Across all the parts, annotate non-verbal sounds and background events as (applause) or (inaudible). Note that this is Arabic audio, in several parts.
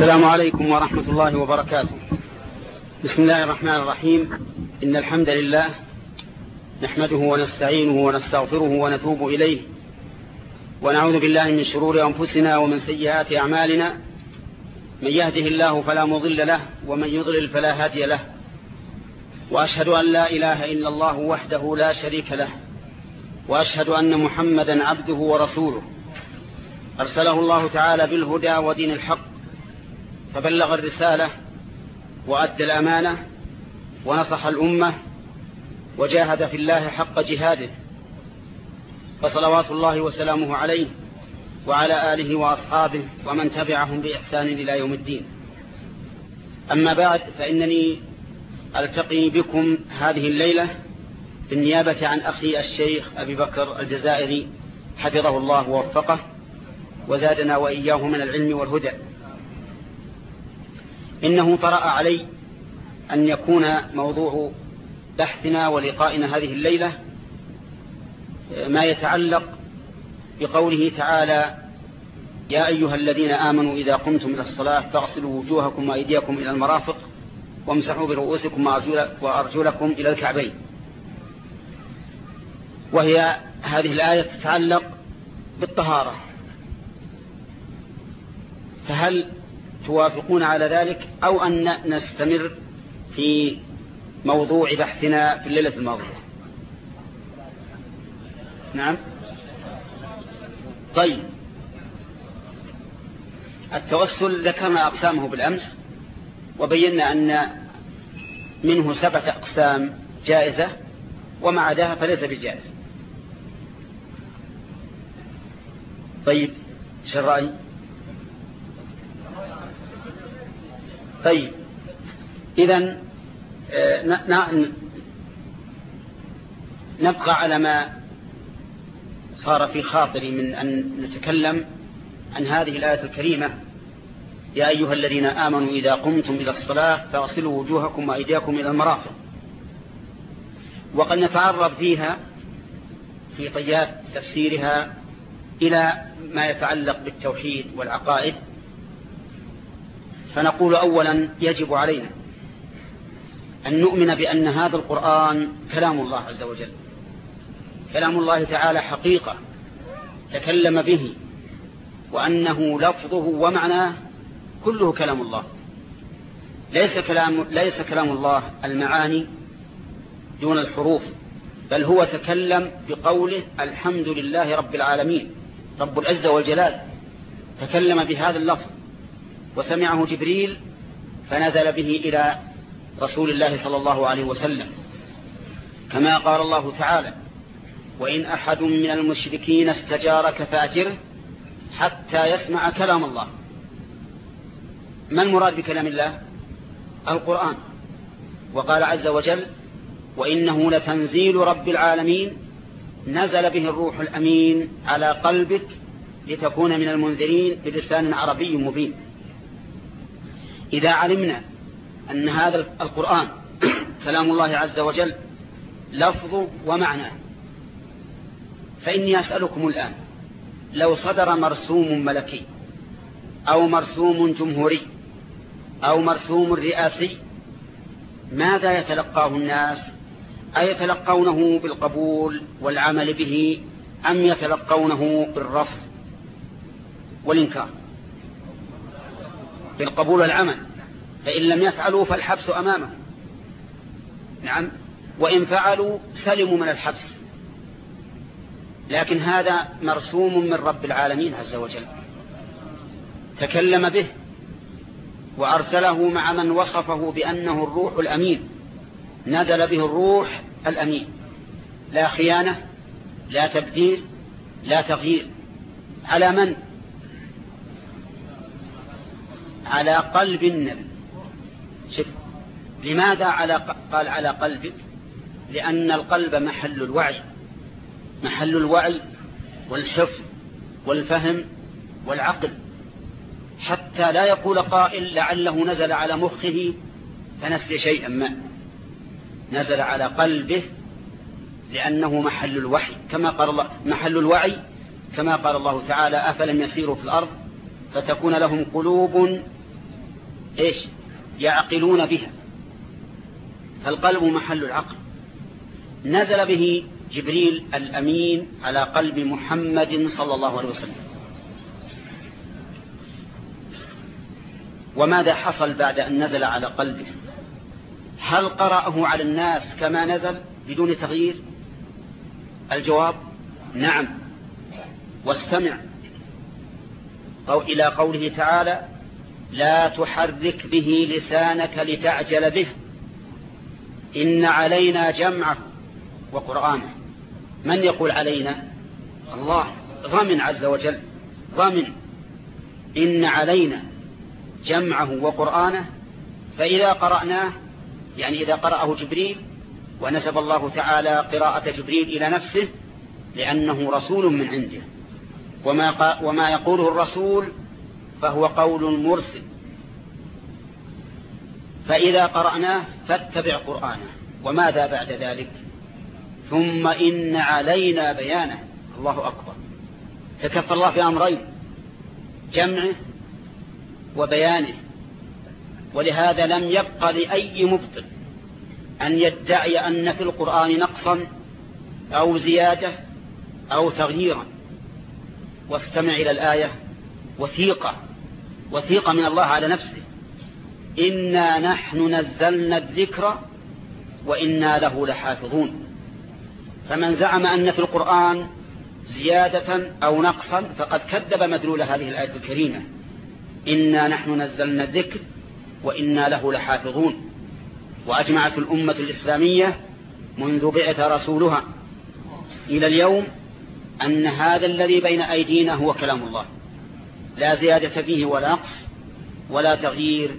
السلام عليكم ورحمة الله وبركاته. بسم الله الرحمن الرحيم. إن الحمد لله نحمده ونستعينه ونستغفره ونتوب إليه. ونعوذ بالله من شرور أنفسنا ومن سيئات أعمالنا. من يهده الله فلا مضل له ومن يضلل فلا هادي له. وأشهد أن لا إله إلا الله وحده لا شريك له. وأشهد أن محمدا عبده ورسوله. أرسله الله تعالى بالهدى ودين الحق. فبلغ الرسالة وأدى الأمانة ونصح الأمة وجاهد في الله حق جهاده فصلوات الله وسلامه عليه وعلى آله وأصحابه ومن تبعهم بإحسان إلى يوم الدين. أما بعد فإنني ألتقي بكم هذه الليلة بالنيابة عن أخي الشيخ أبي بكر الجزائري حفظه الله ووفقه وزادنا وإياه من العلم والهدى. إنه طرأ علي أن يكون موضوع بحثنا ولقائنا هذه الليلة ما يتعلق بقوله تعالى يا أيها الذين آمنوا إذا قمتم إلى الصلاة فاغسلوا وجوهكم وأيديكم إلى المرافق وامسحوا برؤوسكم وأرجلكم إلى الكعبين وهي هذه الآية تتعلق بالطهارة. فهل توافقون على ذلك أو أن نستمر في موضوع بحثنا في الليلة الماضية. نعم. طيب. التوسل ذكرنا أقسامه بالأمس وبينا أن منه سبعة أقسام جائزة وما عداها فليس بجائز. طيب شرائي طيب. إذا نبقى على ما صار في خاطري من أن نتكلم عن هذه الآية الكريمة. يا أيها الذين آمنوا إذا قمتم إلى الصلاة فاغسلوا وجوهكم وأيديكم إلى المرافق. وقد نتعرض فيها في طيات تفسيرها إلى ما يتعلق بالتوحيد والعقائد. فنقول أولا يجب علينا أن نؤمن بأن هذا القرآن كلام الله عز وجل. كلام الله تعالى حقيقة تكلم به وأنه لفظه ومعناه كله كلام الله. ليس كلام, ليس كلام الله المعاني دون الحروف بل هو تكلم بقوله الحمد لله رب العالمين رب العزة والجلال. تكلم بهذا اللفظ. وسمعه جبريل فنزل به إلى رسول الله صلى الله عليه وسلم. كما قال الله تعالى وإن أحد من المشركين استجارك فأجره حتى يسمع كلام الله. ما المراد بكلام الله؟ القرآن. وقال عز وجل وإنه لتنزيل رب العالمين نزل به الروح الأمين على قلبك لتكون من المنذرين بلسان عربي مبين. إذا علمنا أن هذا القرآن (clears throat) كلام الله عز وجل لفظ ومعنى. فإني أسألكم الآن لو صدر مرسوم ملكي أو مرسوم جمهوري أو مرسوم رئاسي ماذا يتلقاه الناس؟ أيتلقونه بالقبول والعمل به أم يتلقونه بالرفض والإنكار؟ بالقبول والعمل. فإن لم يفعلوا فالحبس أمامهم. نعم. وإن فعلوا سلموا من الحبس. لكن هذا مرسوم من رب العالمين عز وجل. تكلم به وأرسله مع من وصفه بأنه الروح الأمين. نزل به الروح الأمين. لا خيانة لا تبديل لا تغيير. على من؟ على قلب النبي. شف لماذا على قال على قلبك لأن القلب محل الوعي. محل الوعي والحفظ والفهم والعقل. حتى لا يقول قائل لعله نزل على مخه فنسي شيئا ما. نزل على قلبه لأنه محل الوحي كما قال الله محل الوعي كما قال الله تعالى أفلم يسيروا في الأرض فتكون لهم قلوب إيش؟ يعقلون بها. فالقلب محل العقل. نزل به جبريل الأمين على قلب محمد صلى الله عليه وسلم. وماذا حصل بعد أن نزل على قلبه؟ هل قرأه على الناس كما نزل بدون تغيير؟ الجواب نعم. واستمع إلى قوله تعالى لا تحرك به لسانك لتعجل به. إن علينا جمعه وقرآنه. من يقول علينا؟ الله. ضمن عز وجل. ضمن إن علينا جمعه وقرآنه. فإذا قرأناه يعني إذا قرأه جبريل ونسب الله تعالى قراءة جبريل إلى نفسه لأنه رسول من عنده. وما, وما يقوله الرسول فهو قول مرسل. فإذا قرأناه فاتبع قرآنه وماذا بعد ذلك؟ ثم إن علينا بيانه. الله أكبر. تكفى الله في أمرين جمعه وبيانه. ولهذا لم يبق لأي مبطل أن يدعي أن في القرآن نقصا أو زيادة أو تغييرا. واستمع إلى الآية وثيقة. وثيقة من الله على نفسه. إنا نحن نزلنا الذكر وإنا له لحافظون. فمن زعم أن في القرآن زيادة أو نقصا فقد كذب مدلول هذه الآية الكريمة. إنا نحن نزلنا الذكر وإنا له لحافظون. وأجمعت الأمة الإسلامية منذ بعث رسولها إلى اليوم أن هذا الذي بين أيدينا هو كلام الله. لا زيادة فيه ولا نقص ولا تغيير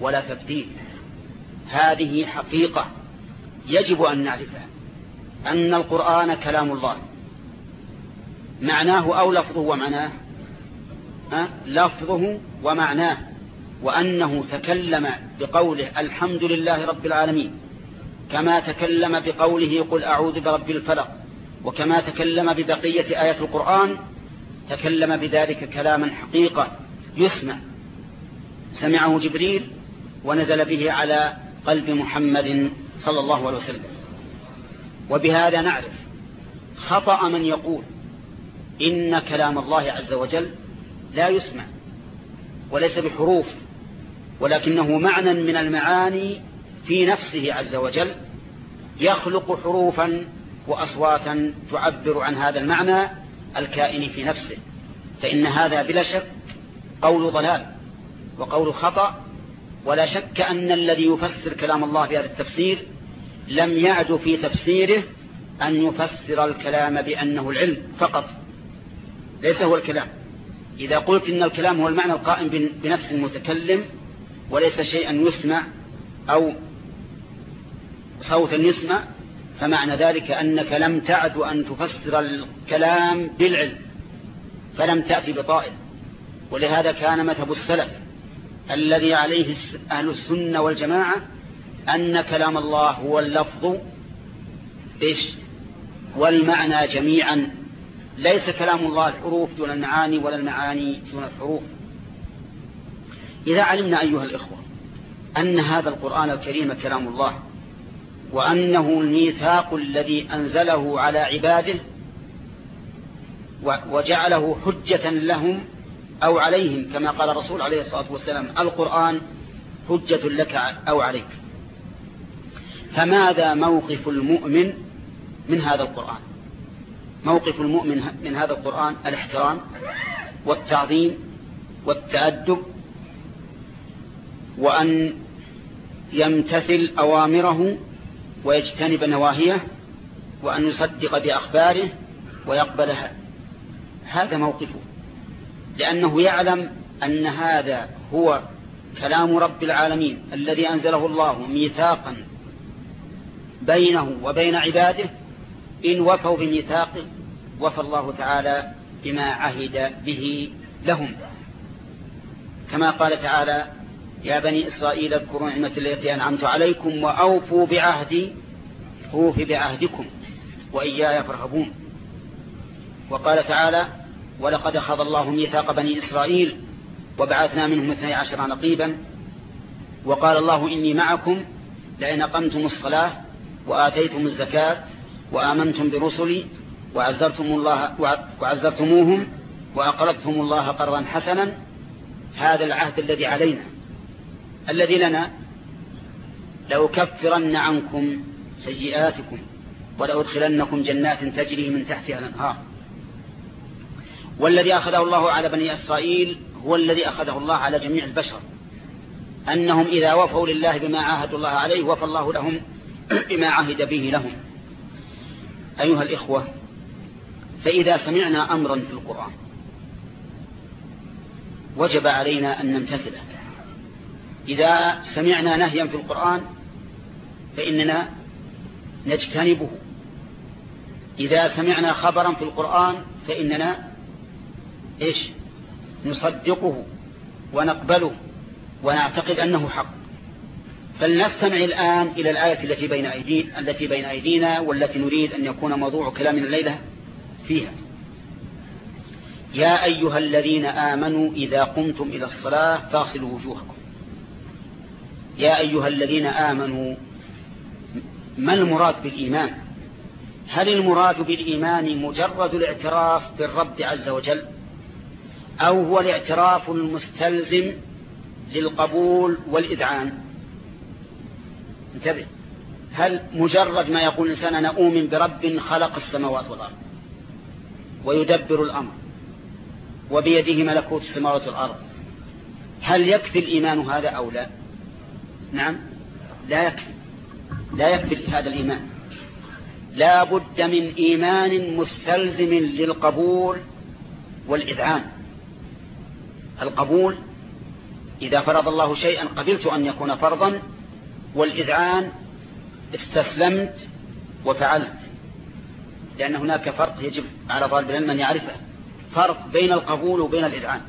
ولا تبديل. هذه حقيقة يجب أن نعرفها أن القرآن كلام الله. معناه أو لفظه ومعناه؟ أه؟ لفظه ومعناه. وأنه تكلم بقوله الحمد لله رب العالمين كما تكلم بقوله قل أعوذ برب الفلق وكما تكلم ببقية آية القرآن تكلم بذلك كلاما حقيقة يسمع. سمعه جبريل ونزل به على قلب محمد صلى الله عليه وسلم. وبهذا نعرف خطأ من يقول إن كلام الله عز وجل لا يسمع وليس بحروف ولكنه معنى من المعاني في نفسه عز وجل يخلق حروفا وأصواتا تعبر عن هذا المعنى الكائن في نفسه فإن هذا بلا شك قول ضلال وقول خطأ ولا شك أن الذي يفسر كلام الله بهذا التفسير لم يعد في تفسيره أن يفسر الكلام بأنه العلم فقط ليس هو الكلام. إذا قلت إن الكلام هو المعنى القائم بنفس المتكلم وليس شيئا يسمع أو صوتا يسمع فمعنى ذلك أنك لم تعد أن تفسر الكلام بالعلم فلم تأتي بطائل. ولهذا كان مذهب السلف الذي عليه أهل السنة والجماعة أن كلام الله هو اللفظ إيش؟ والمعنى جميعا. ليس كلام الله الحروف دون المعاني ولا المعاني دون الحروف. إذا علمنا أيها الإخوة أن هذا القرآن الكريم كلام الله وأنه الميثاق الذي أنزله على عباده وجعله حجة لهم أو عليهم كما قال الرسول عليه الصلاة والسلام القرآن حجة لك أو عليك. فماذا موقف المؤمن من هذا القرآن؟ موقف المؤمن من هذا القرآن الاحترام والتعظيم والتأدب وأن يمتثل أوامره ويجتنب نواهيه وأن يصدق بأخباره ويقبلها هذا موقفه. لأنه يعلم أن هذا هو كلام رب العالمين الذي أنزله الله ميثاقا بينه وبين عباده. إن وفوا بميثاقه وفى الله تعالى بما عهد به لهم. كما قال تعالى يا بني إسرائيل اذكروا نعمة التي أنعمت عليكم وأوفوا بعهدي أوف بعهدكم وإياي فارهبون. وقال تعالى ولقد أخذ الله ميثاق بني إسرائيل وبعثنا منهم اثني عشر نقيبا. وقال الله إني معكم لئن أقمتم الصلاة وآتيتم الزكاة وآمنتم برسلي وعزرتم الله وعزرتموهم وأقرضتم الله قرضا حسنا. هذا العهد الذي علينا. الذي لنا لأكفرن عنكم سيئاتكم ولأدخلنكم جنات تجري من تحتها الأنهار. والذي أخذه الله على بني إسرائيل هو الذي أخذه الله على جميع البشر. أنهم إذا وفوا لله بما عاهدوا الله عليه وفى الله لهم (clears throat) بما عهد به لهم. أيها الإخوة فإذا سمعنا أمرا في القرآن وجب علينا أن نمتثله. إذا سمعنا نهيا في القرآن فإننا نجتنبه. إذا سمعنا خبرا في القرآن فإننا إيش؟ نصدقه ونقبله ونعتقد أنه حق. فلنستمع الآن إلى الآية التي بين, أيدي التي بين أيدينا والتي نريد أن يكون موضوع كلامنا الليلة فيها. يا أيها الذين آمنوا إذا قمتم إلى الصلاة فاصلوا وجوهكم. يا أيها الذين آمنوا ما المراد بالإيمان؟ هل المراد بالإيمان مجرد الاعتراف بالرب عز وجل؟ أو هو الاعتراف المستلزم للقبول والإذعان؟ انتبه. هل مجرد ما يقول الإنسان أنا أؤمن برب خلق السماوات والأرض ويدبر الأمر وبيده ملكوت السماوات والأرض هل يكفي الإيمان هذا أو لا؟ نعم. لا يكفي. لا يكفي هذا الإيمان. لا بد من إيمان مستلزم للقبول والإذعان. القبول إذا فرض الله شيئا قبلت أن يكون فرضا والإذعان استسلمت وفعلت. لأن هناك فرق يجب على طالب العلم أن يعرفه. فرق بين القبول وبين الإذعان.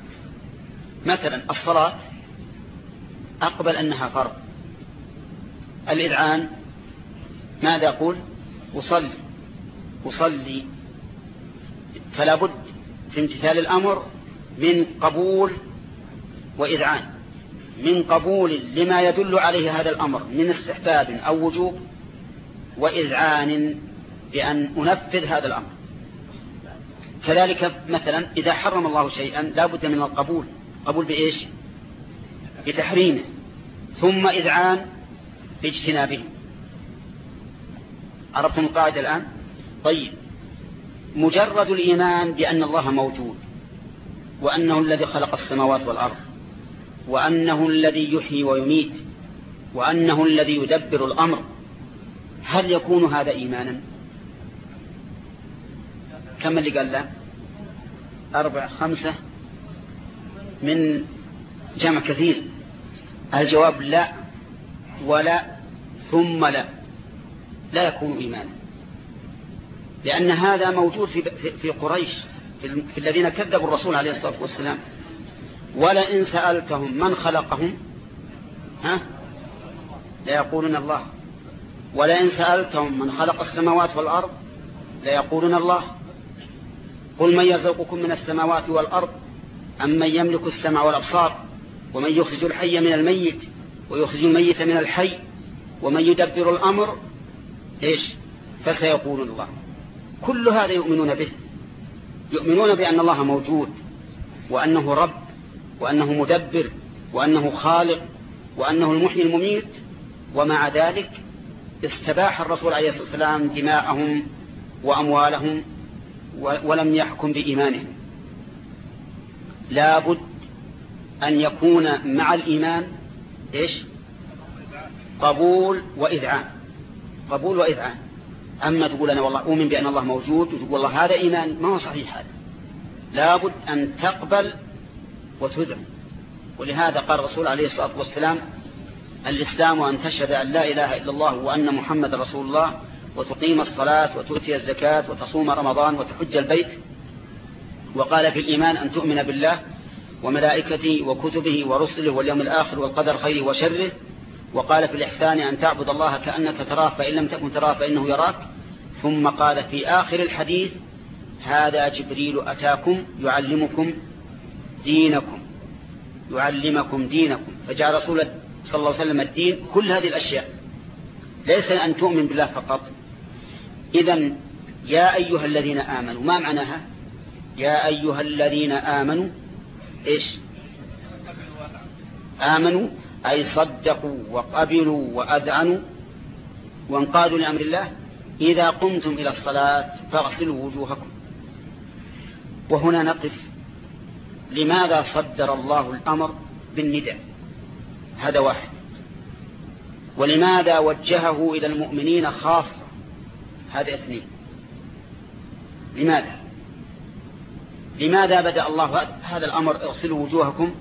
مثلا الصلاة أقبل أنها فرض. الإذعان ماذا أقول؟ أصلي. أصلي. فلا بد في امتثال الأمر من قبول وإذعان. من قبول لما يدل عليه هذا الأمر من استحباب أو وجوب وإذعان بأن أنفذ هذا الأمر. كذلك مثلا إذا حرم الله شيئا لا بد من القبول. قبول بإيش؟ بتحريمه. ثم إذعان باجتنابه عرفتم القاعدة الآن؟ طيب. مجرد الإيمان بأن الله موجود وأنه الذي خلق السماوات والأرض وأنه الذي يحيي ويميت وأنه الذي يدبر الأمر هل يكون هذا إيمانا؟ كم اللي قال لا؟ أربع خمسة؟ من جمع كثير. الجواب لا. ولا ثم لا. لا يكون إيمانا. لأن هذا موجود في, في قريش في الذين كذبوا الرسول عليه الصلاة والسلام. ولئن سألتهم من خلقهم ها؟ ليقولون الله. ولئن سألتهم من خلق السماوات والأرض ليقولون الله. قل من يرزقكم من السماوات والأرض أم من يملك السمع والأبصار ومن يخرج الحي من الميت ويخرج الميت من الحي ومن يدبر الأمر إيش؟ فسيقولون الله. كل هذا يؤمنون به. يؤمنون بأن الله موجود وأنه رب وأنه مدبر وأنه خالق وأنه المحيي المميت. ومع ذلك استباح الرسول عليه الصلاة والسلام دماءهم وأموالهم ولم يحكم بإيمانهم. لابد أن يكون مع الإيمان إيش؟ قبول وإذعان. قبول وإذعان. أما تقول أنا والله أؤمن بأن الله موجود وتقول والله هذا إيمان ما هو صحيح هذا. لابد أن تقبل وتذعن. ولهذا قال الرسول عليه الصلاة والسلام الإسلام أن تشهد أن لا إله إلا الله وأن محمد رسول الله وتقيم الصلاة وتؤتي الزكاة وتصوم رمضان وتحج البيت. وقال في الإيمان أن تؤمن بالله وملائكته وكتبه ورسله واليوم الآخر والقدر خيره وشره. وقال في الإحسان أن تعبد الله كأنك تراه فإن لم تكن تراه فإنه يراك. ثم قال في آخر الحديث هذا جبريل أتاكم يعلمكم دينكم يعلمكم دينكم. فجاء رسول صلى الله عليه وسلم الدين كل هذه الأشياء. ليس أن تؤمن بالله فقط. إذا يا أيها الذين آمنوا ما معناها؟ يا أيها الذين آمنوا إيش؟ آمنوا أي صدقوا وقبلوا وأذعنوا وانقادوا لأمر الله. إذا قمتم إلى الصلاة فاغسلوا وجوهكم. وهنا نقف لماذا صدر الله الأمر بالنداء؟ هذا واحد. ولماذا وجهه إلى المؤمنين خاصة؟ هذا اثنين. لماذا؟ لماذا بدأ الله هذا الأمر؟ اغسلوا وجوهكم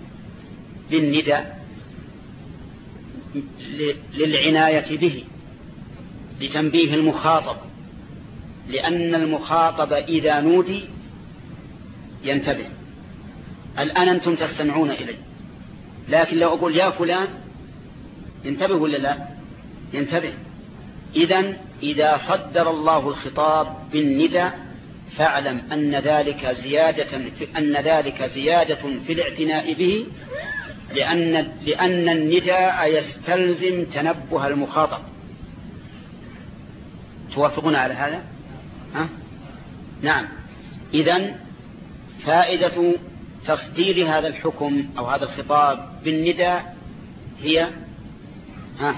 بالنداء للعناية به لتنبيه المخاطب. لأن المخاطب إذا نودي ينتبه. الآن أنتم تستمعون إلي؟ لكن لو أقول يا فلان ينتبه ولا لا؟ ينتبه. إذا إذا صدر الله الخطاب بالندى فاعلم أن ذلك زيادة أن ذلك زيادة في الاعتناء به لأن لأن النداء يستلزم تنبه المخاطب. توافقون على هذا؟ ها؟ نعم. إذا فائدة تصدير هذا الحكم أو هذا الخطاب بالنداء هي ها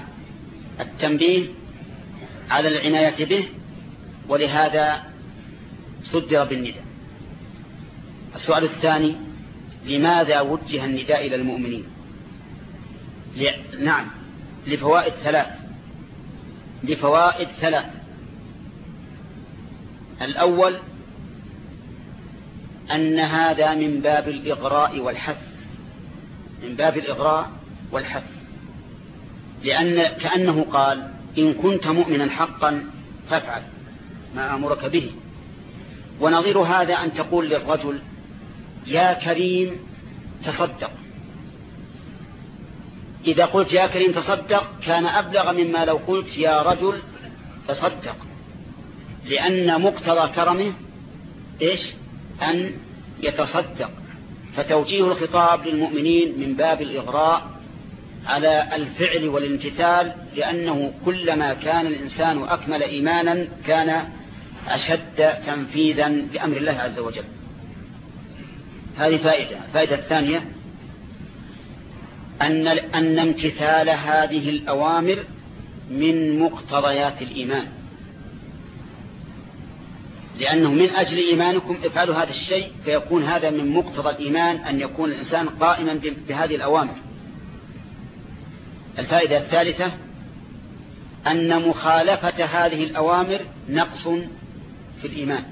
التنبيه على العناية به ولهذا صدر بالنداء. السؤال الثاني لماذا وجه النداء إلى المؤمنين؟ نعم لفوائد ثلاث. لفوائد ثلاث. الأول أن هذا من باب الإغراء والحث. من باب الإغراء والحث. لأن كأنه قال إن كنت مؤمنا حقا فافعل ما أمرك به. ونظير هذا أن تقول للرجل يا كريم تصدق. إذا قلت يا كريم تصدق كان أبلغ مما لو قلت يا رجل تصدق. لأن مقتضى كرمه إيش؟ أن يتصدق. فتوجيه الخطاب للمؤمنين من باب الإغراء على الفعل والامتثال لأنه كلما كان الإنسان أكمل إيمانا كان أشد تنفيذا لأمر الله عز وجل. هذه فائدة. الفائدة الثانية أن, أن امتثال هذه الأوامر من مقتضيات الإيمان. لأنه من أجل إيمانكم افعلوا هذا الشيء فيكون هذا من مقتضى الإيمان أن يكون الإنسان قائما بهذه الأوامر. الفائدة الثالثة أن مخالفة هذه الأوامر نقص في الإيمان.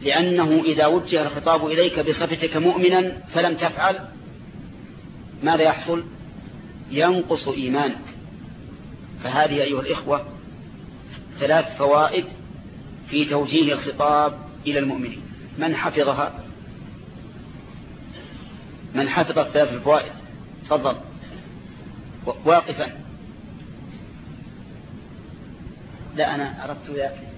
لأنه إذا وجه الخطاب إليك بصفتك مؤمنا فلم تفعل ماذا يحصل؟ ينقص إيمانك. فهذه أيها الإخوة ثلاث فوائد في توجيه الخطاب إلى المؤمنين. من حفظها؟ من حفظ الثلاث الفوائد؟ تفضل. واقفا. لا أنا أردت ذلك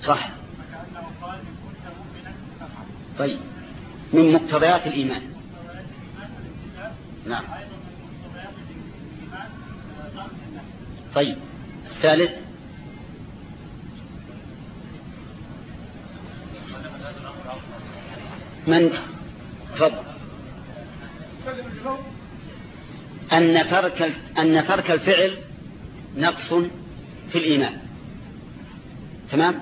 صح. طيب. من مقتضيات الإيمان. نعم. طيب. الثالث. من؟ تفضل. أن ترك أن ترك الفعل نقص في الإيمان. تمام؟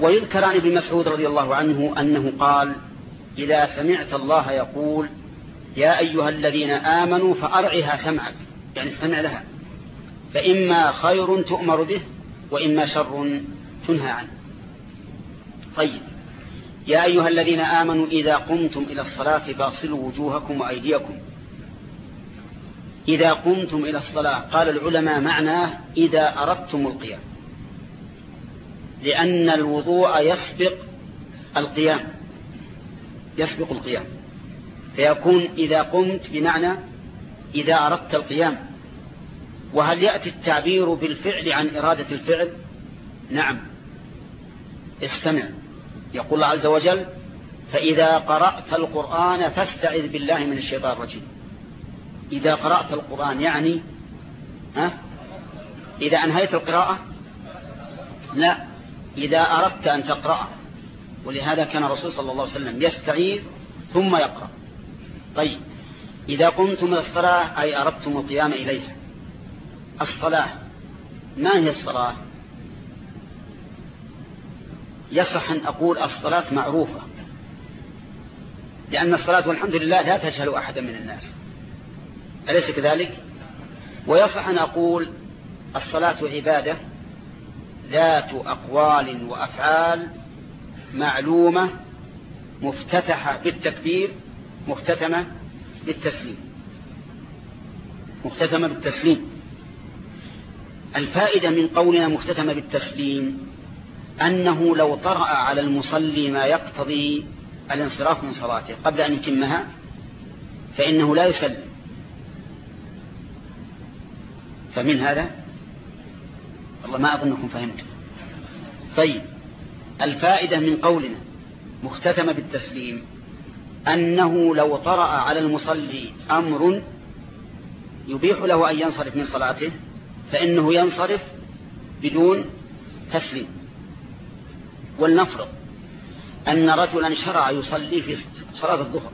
ويذكر عن ابن مسعود رضي الله عنه أنه قال إذا سمعت الله يقول يا أيها الذين آمنوا فأرعها سمعك. يعني استمع لها. فإما خير تؤمر به وإما شر تنهى عنه. طيب. يا أيها الذين آمنوا إذا قمتم إلى الصلاة فاصلوا وجوهكم وأيديكم. إذا قمتم إلى الصلاة قال العلماء معناه إذا أردتم القيام. لأن الوضوء يسبق القيام. يسبق القيام. فيكون إذا قمت بمعنى إذا أردت القيام. وهل يأتي التعبير بالفعل عن إرادة الفعل؟ نعم. استمع. يقول الله عز وجل فإذا قرأت القرآن فاستعذ بالله من الشيطان الرجيم. إذا قرأت القرآن يعني ها؟ إذا أنهيت القراءة؟ لا. إذا أردت أن تقرأ ولهذا كان الرسول صلى الله عليه وسلم يستعيذ ثم يقرأ. طيب إذا قمتم الصلاة أي أردتم القيام إليها. الصلاة ما هي الصلاة؟ يصح أن أقول الصلاة معروفة. لأن الصلاة والحمد لله لا تجهل أحدا من الناس. أليس كذلك؟ ويصح أن أقول الصلاة عبادة. ذات أقوال وأفعال معلومة مفتتحة بالتكبير مختتمة بالتسليم. مختتمة بالتسليم. الفائدة من قولنا مختتمة بالتسليم أنه لو طرأ على المصلي ما يقتضي الانصراف من صلاته. قبل أن يتمها فإنه لا يسلم. فمن هذا؟ والله ما أظنكم فهمتم. طيب الفائدة من قولنا مختتمة بالتسليم أنه لو طرأ على المصلي أمر يبيح له أن ينصرف من صلاته فإنه ينصرف بدون تسليم. ولنفرض أن رجلا شرع يصلي في صلاة الظهر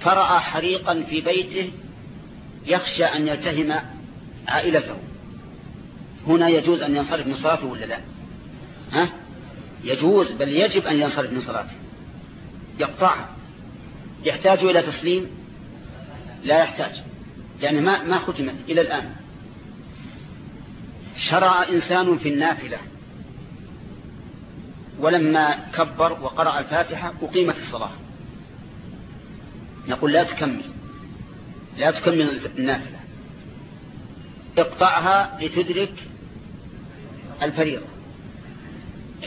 فرأى حريقا في بيته يخشى أن يلتهم عائلته. هنا يجوز أن ينصرف من صلاته ولا لا؟ ها؟ يجوز بل يجب أن ينصرف من صلاته. يقطعها. يحتاج إلى تسليم؟ لا يحتاج. يعني ما ما ختمت إلى الآن. شرع إنسان في النافلة. ولما كبر وقرأ الفاتحة أقيمت الصلاة. نقول لا تكمل. لا تكمل النافلة. اقطعها لتدرك الفريضة.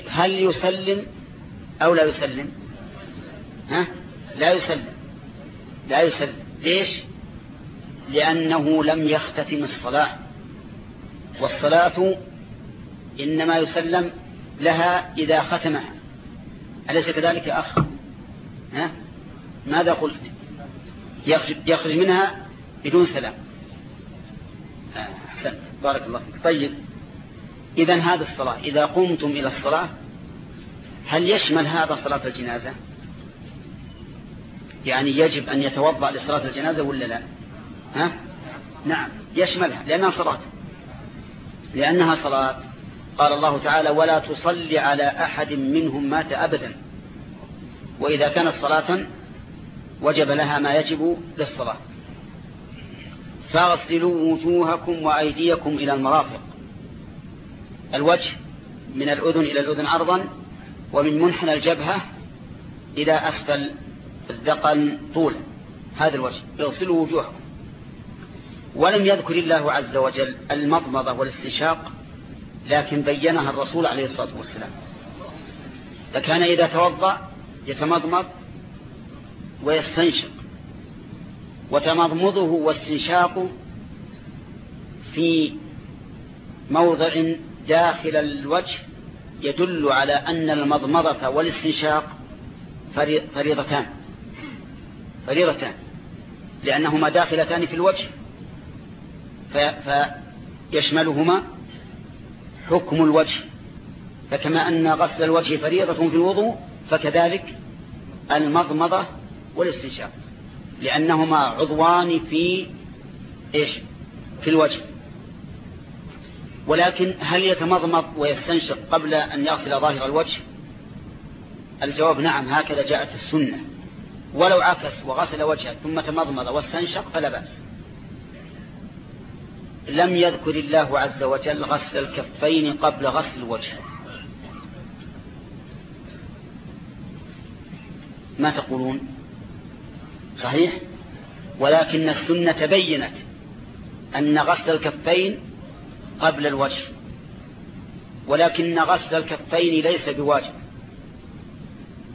هل يسلم أو لا يسلم؟ ها؟ لا يسلم. لا يسلم. ليش؟ لأنه لم يختتم الصلاة. والصلاة إنما يسلم لها إذا ختمها. أليس كذلك يا أخ؟ ها؟ ماذا قلت؟ يخرج منها بدون سلام. أحسنت. بارك الله فيك. طيب. إذا هذا الصلاة إذا قمتم إلى الصلاة هل يشمل هذا صلاة الجنازة؟ يعني يجب أن يتوضأ لصلاة الجنازة ولا لا؟ ها؟ نعم يشملها لأنها صلاة. لأنها صلاة. قال الله تعالى ولا تصلي على أحد منهم مات أبدا. وإذا كانت صلاة وجب لها ما يجب للصلاة. فاغسلوا وجوهكم وأيديكم إلى المرافق. الوجه من الأذن إلى الأذن عرضا ومن منحنى الجبهة إلى أسفل الذقن طولا. هذا الوجه. اغسلوا وجوهكم. ولم يذكر الله عز وجل المضمضة والاستنشاق لكن بينها الرسول عليه الصلاة والسلام. فكان إذا توضأ يتمضمض ويستنشق. وتمضمضه واستنشاقه في موضع داخل الوجه يدل على أن المضمضة والاستنشاق فريضتان. فريضتان. لأنهما داخلتان في الوجه. فيشملهما حكم الوجه. فكما أن غسل الوجه فريضة في الوضوء فكذلك المضمضة والاستنشاق. لأنهما عضوان في إيش؟ في الوجه. ولكن هل يتمضمض ويستنشق قبل أن يغسل ظاهر الوجه؟ الجواب نعم هكذا جاءت السنة. ولو عكس وغسل وجهه ثم تمضمض واستنشق فلا بأس. لم يذكر الله عز وجل غسل الكفين قبل غسل الوجه. ما تقولون؟ صحيح؟ ولكن السنة بينت أن غسل الكفين قبل الوجه. ولكن غسل الكفين ليس بواجب.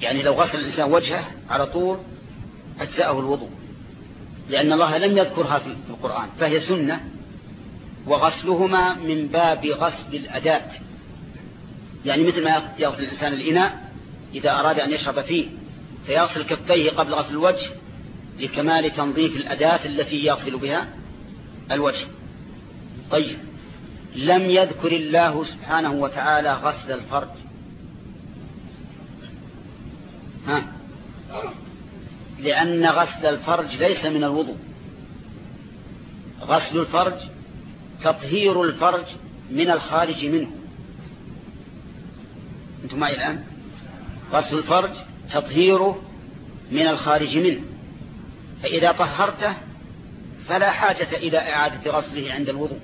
يعني لو غسل الإنسان وجهه على طول أجزأه الوضوء. لأن الله لم يذكرها في القرآن فهي سنة. وغسلهما من باب غسل الأداة. يعني مثل ما يغسل الإنسان الإناء إذا أراد أن يشرب فيه فيغسل كفيه قبل غسل الوجه لكمال تنظيف الأداة التي يغسل بها الوجه. طيب. لم يذكر الله سبحانه وتعالى غسل الفرج. ها؟ لأن غسل الفرج ليس من الوضوء. غسل الفرج تطهير الفرج من الخارج منه. أنتم معي الآن؟ غسل الفرج تطهيره من الخارج منه. فإذا طهرته فلا حاجة إلى إعادة غسله عند الوضوء.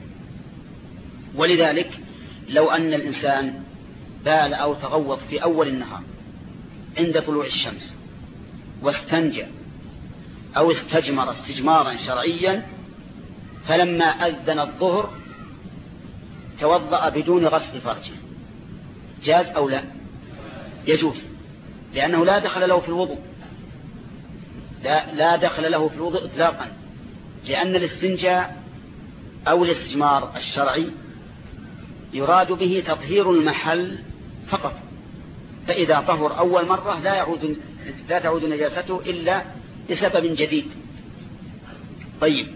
ولذلك لو أن الإنسان بال أو تغوط في أول النهار عند طلوع الشمس واستنجى أو استجمر استجمارا شرعيا فلما أذن الظهر توضأ بدون غسل فرجه. جاز أو لا؟ يجوز لأنه لا دخل له في الوضوء. لا, لا دخل له في الوضوء إطلاقا لأن الاستنجاء أو الاستجمار الشرعي يراد به تطهير المحل فقط. فإذا طهر أول مرة لا يعود لا تعود نجاسته إلا لسبب جديد. طيب.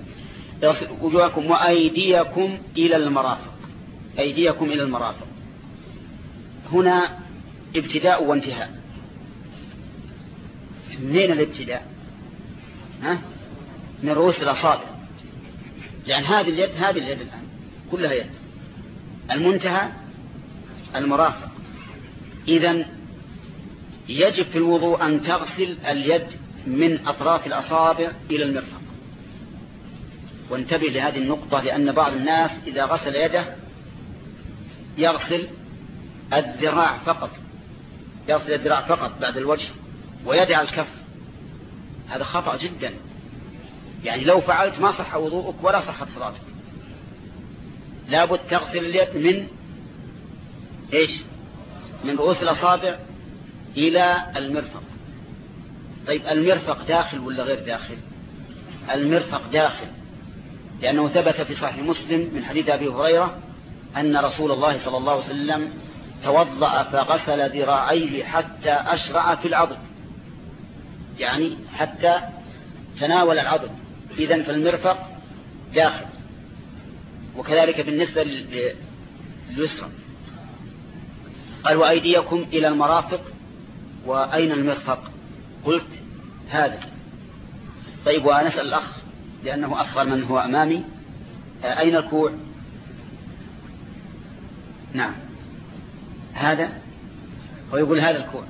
وجوهكم وأيديكم إلى المرافق. أيديكم إلى المرافق. هنا ابتداء وانتهاء. منين الابتداء؟ ها؟ من رؤوس الأصابع. لأن هذه اليد هذه اليد الآن. كلها يد. المنتهى المرافق. إذا يجب في الوضوء أن تغسل اليد من أطراف الأصابع إلى المرفق. وانتبه لهذه النقطة لأن بعض الناس إذا غسل يده يغسل الذراع فقط يغسل الذراع فقط بعد الوجه ويدع الكف. هذا خطأ جدا. يعني لو فعلت ما صح وضوءك ولا صحت صلاتك لابد تغسل اليد من إيش؟ من رؤوس الأصابع إلى المرفق. طيب المرفق داخل ولا غير داخل؟ المرفق داخل لأنه ثبت في صحيح مسلم من حديث أبي هريرة أن رسول الله صلى الله عليه وسلم توضأ فغسل ذراعيه حتى أشرع في العضد. يعني حتى تناول العضد. إذا فالمرفق داخل. وكذلك بالنسبة لليسرى. قال وأيديكم إلى المرافق وأين المرفق؟ قلت هذا. طيب ونسأل الأخ لأنه أصغر من هو أمامي. أين الكوع؟ نعم. هذا؟ ويقول هذا الكوع.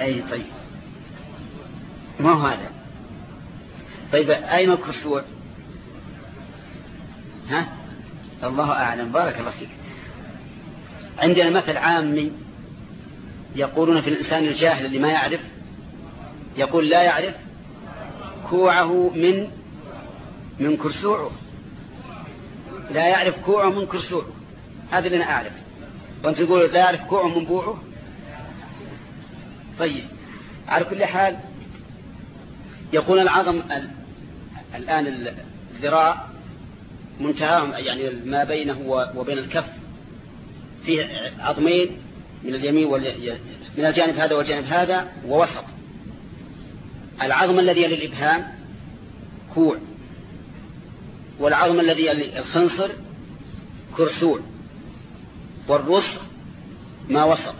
أي طيب. ما هو هذا؟ طيب أين الكسوع؟ ها؟ الله أعلم. بارك الله فيك. عندنا مثل عامي يقولون في الإنسان الجاهل اللي ما يعرف يقول لا يعرف كوعه من من كرسوعه. لا يعرف كوعه من كرسوعه. هذا اللي أنا أعرف. وأنت تقول لا يعرف كوعه من بوعه؟ طيب. على كل حال يقول العظم الآن الذراع منتهى يعني ما بينه وبين الكف. فيه عظمين من اليمين من الجانب هذا والجانب هذا ووسط. العظم الذي يلي الإبهام كوع. والعظم الذي الخنصر كرسوع. والرسغ ما وسط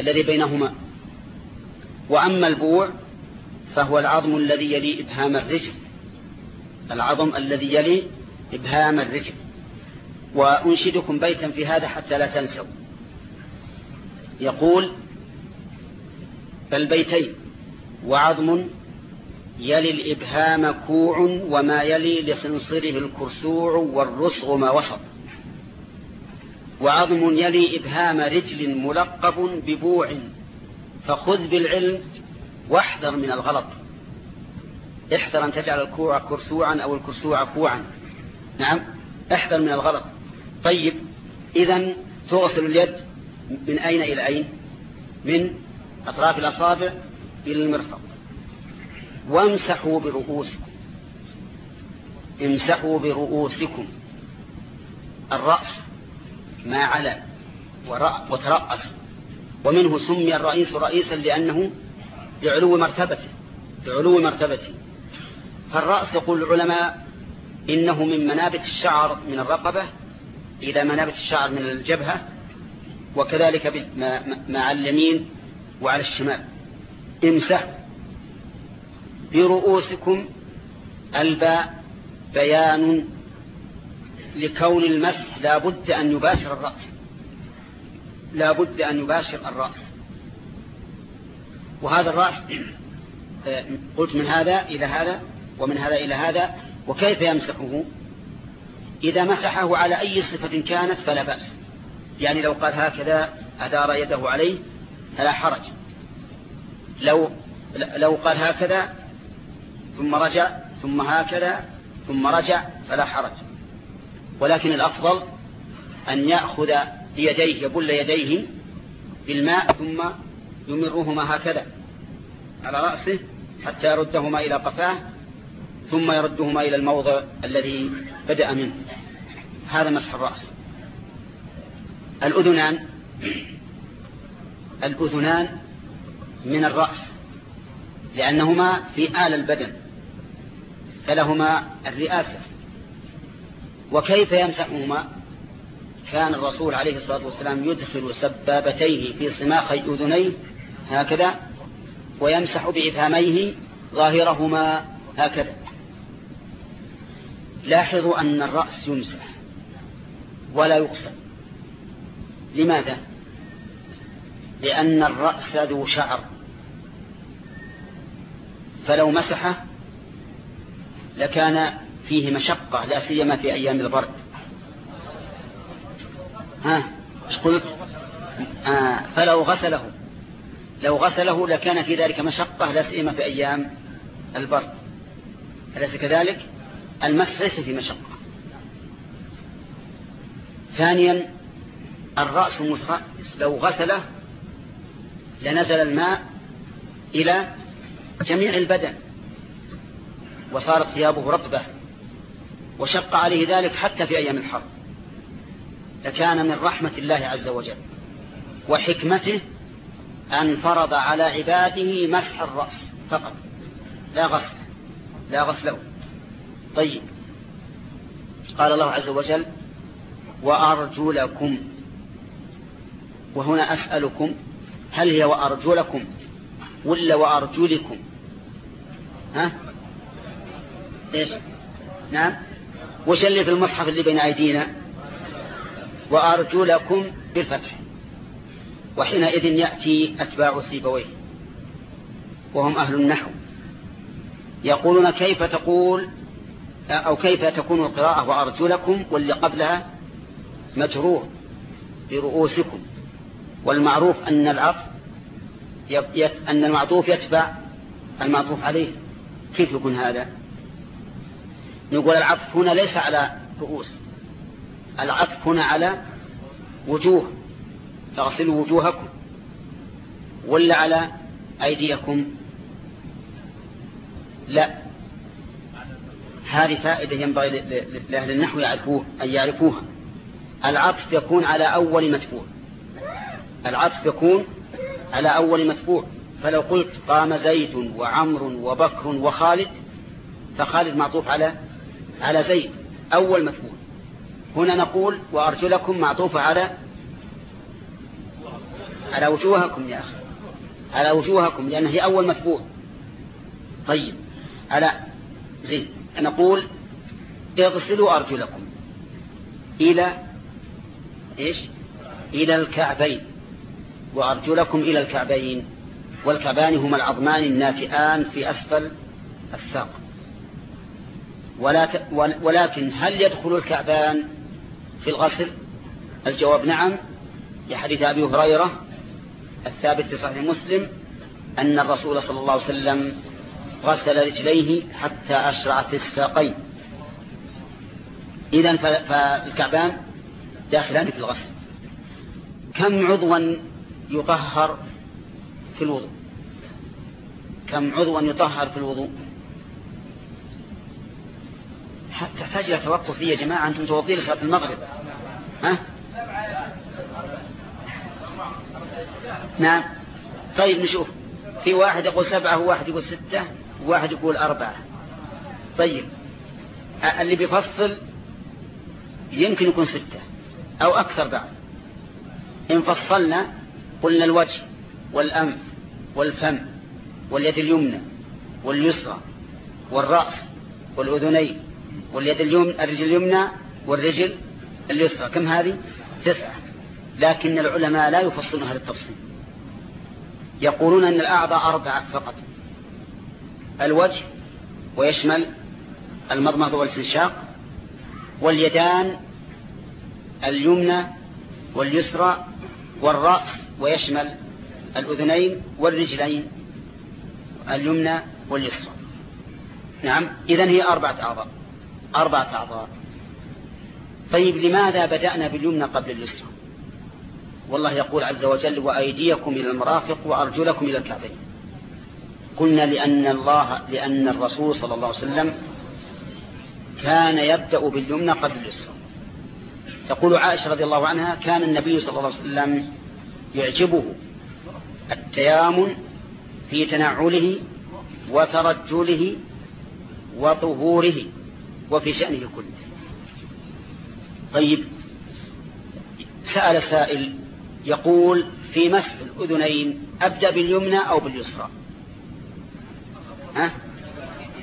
الذي بينهما. وأما البوع فهو العظم الذي يلي إبهام الرجل. العظم الذي يلي إبهام الرجل. وأنشدكم بيتا في هذا حتى لا تنسوا. يقول فالبيتين وعظم يلي الإبهام كوع وما يلي لخنصره الكرسوع والرسغ ما وسط. وعظم يلي إبهام رجل ملقب ببوع فخذ بالعلم واحذر من الغلط. احذر أن تجعل الكوع كرسوعا أو الكرسوع كوعا. نعم. أحذر من الغلط. طيب إذا تغسل اليد من أين إلى أين؟ من أطراف الأصابع إلى المرفق. وامسحوا برؤوسكم. امسحوا برؤوسكم. الرأس ما على وترأس. ومنه سمي الرئيس رئيسا لأنه لعلو مرتبته. لعلو مرتبته. فالرأس يقول العلماء إنه من منابت الشعر من الرقبة إلى منابت الشعر من الجبهة وكذلك مع اليمين وعلى الشمال. امسح برؤوسكم الباء بيان لكون المسح لا بد أن يباشر الرأس. لا بد أن يباشر الرأس. وهذا الرأس قلت من هذا إلى هذا ومن هذا إلى هذا وكيف يمسحه؟ إذا مسحه على أي صفة كانت فلا بأس. يعني لو قال هكذا أدار يده عليه فلا حرج. لو لو قال هكذا ثم رجع ثم هكذا ثم رجع فلا حرج. ولكن الأفضل أن يأخذ بيديه يبل يديه بالماء ثم يمرهما هكذا على رأسه حتى يردهما إلى قفاه ثم يردهما إلى الموضع الذي بدأ منه. هذا مسح الرأس. الأذنان الأذنان من الرأس لأنهما في آل البدن فلهما الرئاسة. وكيف يمسحهما؟ كان الرسول عليه الصلاة والسلام يدخل سبابتيه في صماخي أذنيه هكذا ويمسح بإبهاميه ظاهرهما هكذا. لاحظوا أن الرأس يمسح ولا يقسم لماذا؟ لأن الرأس ذو شعر. فلو مسحه لكان فيه مشقة لا سيما في أيام البرد. ها؟ إيش قلت؟ آه فلو غسله. لو غسله لكان في ذلك مشقة لا سيما في أيام البرد. أليس كذلك؟ المسح ليس في مشقة. ثانيا الرأس مترأس لو غسله لنزل الماء إلى جميع البدن وصارت ثيابه رطبة وشق عليه ذلك حتى في أيام الحر. لكان من رحمة الله عز وجل وحكمته أن فرض على عباده مسح الرأس فقط لا غسل لا غسله طيب. قال الله عز وجل وأرجلكم. وهنا أسألكم هل هي وأرجلكم ولا وأرجلكم؟ ها؟ إيش؟ نعم. وش اللي في المصحف اللي بين أيدينا؟ وأرجلكم بالفتح. وحينئذ يأتي أتباع سيبويه. وهم أهل النحو. يقولون كيف تقول أو كيف تكون القراءة وأرجلكم واللي قبلها مجرور برؤوسكم. والمعروف أن العطف أن المعطوف يتبع المعطوف عليه. كيف يكون هذا؟ نقول العطف هنا ليس على رؤوس. العطف هنا على وجوه. فاغسلوا وجوهكم. ولا على أيديكم. لا. هذه فائدة ينبغي لأهل النحو يعرفوه أن يعرفوها. العطف يكون على أول متبوع العطف يكون على أول متبوع فلو قلت قام زيد وعمر وبكر وخالد فخالد معطوف على على زيد. أول متبوع هنا نقول وأرجلكم معطوفة على على وجوهكم يا أخي. على وجوهكم لأنه هي أول متبوع طيب. على زين. نقول اغسلوا أرجلكم إلى إيش؟ إلى الكعبين وأرجلكم إلى الكعبين والكعبان هما العظمان الناتئان في أسفل الساق. ولكن هل يدخل الكعبان في الغسل؟ الجواب نعم. لحديث أبي هريرة الثابت في صحيح مسلم أن الرسول صلى الله عليه وسلم غسل رجليه حتى أشرع في الساقين. إذن فالكعبان داخلان في الغسل. كم عضوا يطهر في الوضوء؟ كم عضوا يطهر في الوضوء؟ تحتاج إلى توقف يا جماعة أنتم توضين صلاة المغرب. ها؟ نعم. طيب نشوف. في واحد يقول سبعة وواحد يقول ستة. وواحد يقول أربعة. طيب اللي بيفصل يمكن يكون ستة أو أكثر بعد إن فصلنا قلنا الوجه والأنف والفم واليد اليمنى واليسرى والرأس والأذنين واليد اليمنى الرجل اليمنى والرجل اليسرى. كم هذه؟ تسعة. لكن العلماء لا يفصلون هذا التفصيل. يقولون أن الأعضاء أربعة فقط. الوجه ويشمل المضمض والاستنشاق واليدان اليمنى واليسرى والرأس ويشمل الأذنين والرجلين اليمنى واليسرى. نعم إذا هي أربعة أعضاء. أربعة أعضاء. طيب لماذا بدأنا باليمنى قبل اليسرى؟ والله يقول عز وجل وأيديكم إلى المرافق وأرجلكم إلى الكعبين. قلنا لأن الله لأن الرسول صلى الله عليه وسلم كان يبدأ باليمنى قبل اليسرى. تقول عائشة رضي الله عنها كان النبي صلى الله عليه وسلم يعجبه التيامن في تنعله وترجله وطهوره وفي شأنه كله. طيب سأل سائل يقول في مسح الأذنين أبدأ باليمنى أو باليسرى؟ ها؟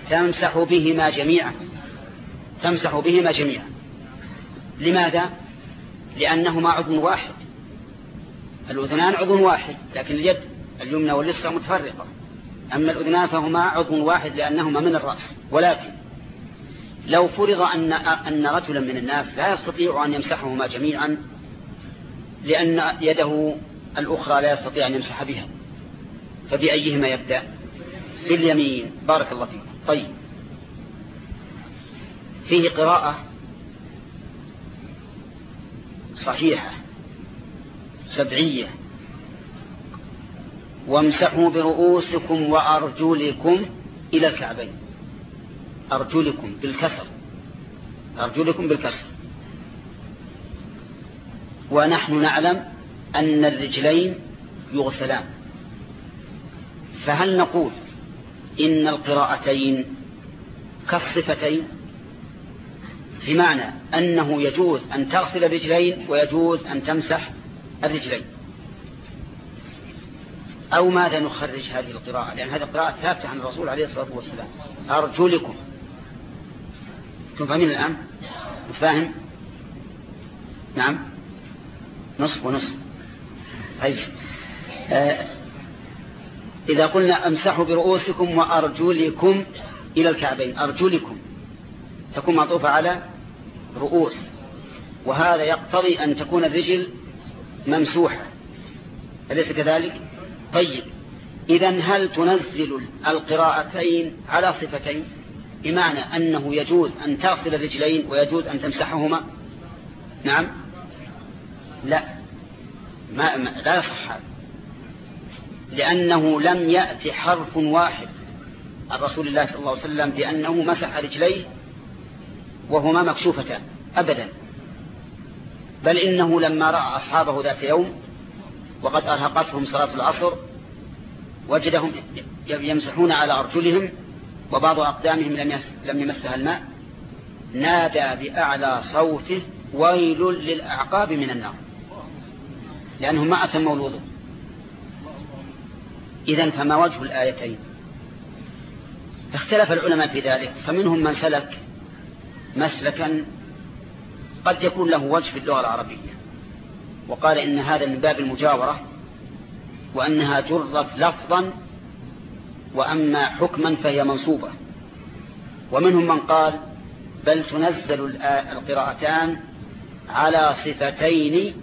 تمسح بهما جميعا. تمسح بهما جميعا. لماذا؟ لأنهما عضو واحد. الأذنان عضو واحد لكن اليد اليمنى واليسرى متفرقة. أما الأذنان فهما عضو واحد لأنهما من الرأس. ولكن لو فرض أن, أن رجلا من الناس لا يستطيع أن يمسحهما جميعا لأن يده الأخرى لا يستطيع أن يمسح بها فبأيهما يبدأ؟ باليمين. بارك الله فيك. طيب. فيه قراءة صحيحة سبعية. وامسحوا برؤوسكم وأرجلكم إلى الكعبين. أرجلكم بالكسر. أرجلكم بالكسر. ونحن نعلم أن الرجلين يغسلان. فهل نقول إن القراءتين كالصفتين بمعنى أنه يجوز أن تغسل الرجلين ويجوز أن تمسح الرجلين. أو ماذا نخرج هذه القراءة؟ لأن هذه القراءة ثابتة عن الرسول عليه الصلاة والسلام. أرجلكم. تفهمين الآن؟ فاهم؟ نعم. نصف ونصف. طيب. آه إذا قلنا أمسحوا برؤوسكم وأرجلكم إلى الكعبين أرجلكم تكون معطوفة على رؤوس وهذا يقتضي أن تكون الرجل ممسوحة أليس كذلك؟ طيب إذا هل تنزل القراءتين على صفتين؟ بمعنى أنه يجوز أن تغسل الرجلين ويجوز أن تمسحهما؟ نعم. لا. ما لا يصح هذا. لأنه لم يأتي حرف واحد. عن رسول الله صلى الله عليه وسلم بأنه مسح رجليه وهما مكشوفتان أبدا. بل إنه لما رأى أصحابه ذات يوم وقد أرهقتهم صلاة العصر وجدهم يمسحون على أرجلهم وبعض أقدامهم لم يمسها الماء نادى بأعلى صوته ويل للأعقاب من النار. لأنهم ما أتموا الوضوء إذن فما وجه الآيتين؟ اختلف العلماء في ذلك فمنهم من سلك مسلكا قد يكون له وجه في اللغة العربية وقال إن هذا من باب المجاورة وأنها جرت لفظا وأما حكما فهي منصوبة. ومنهم من قال بل تنزل القراءتان على صفتين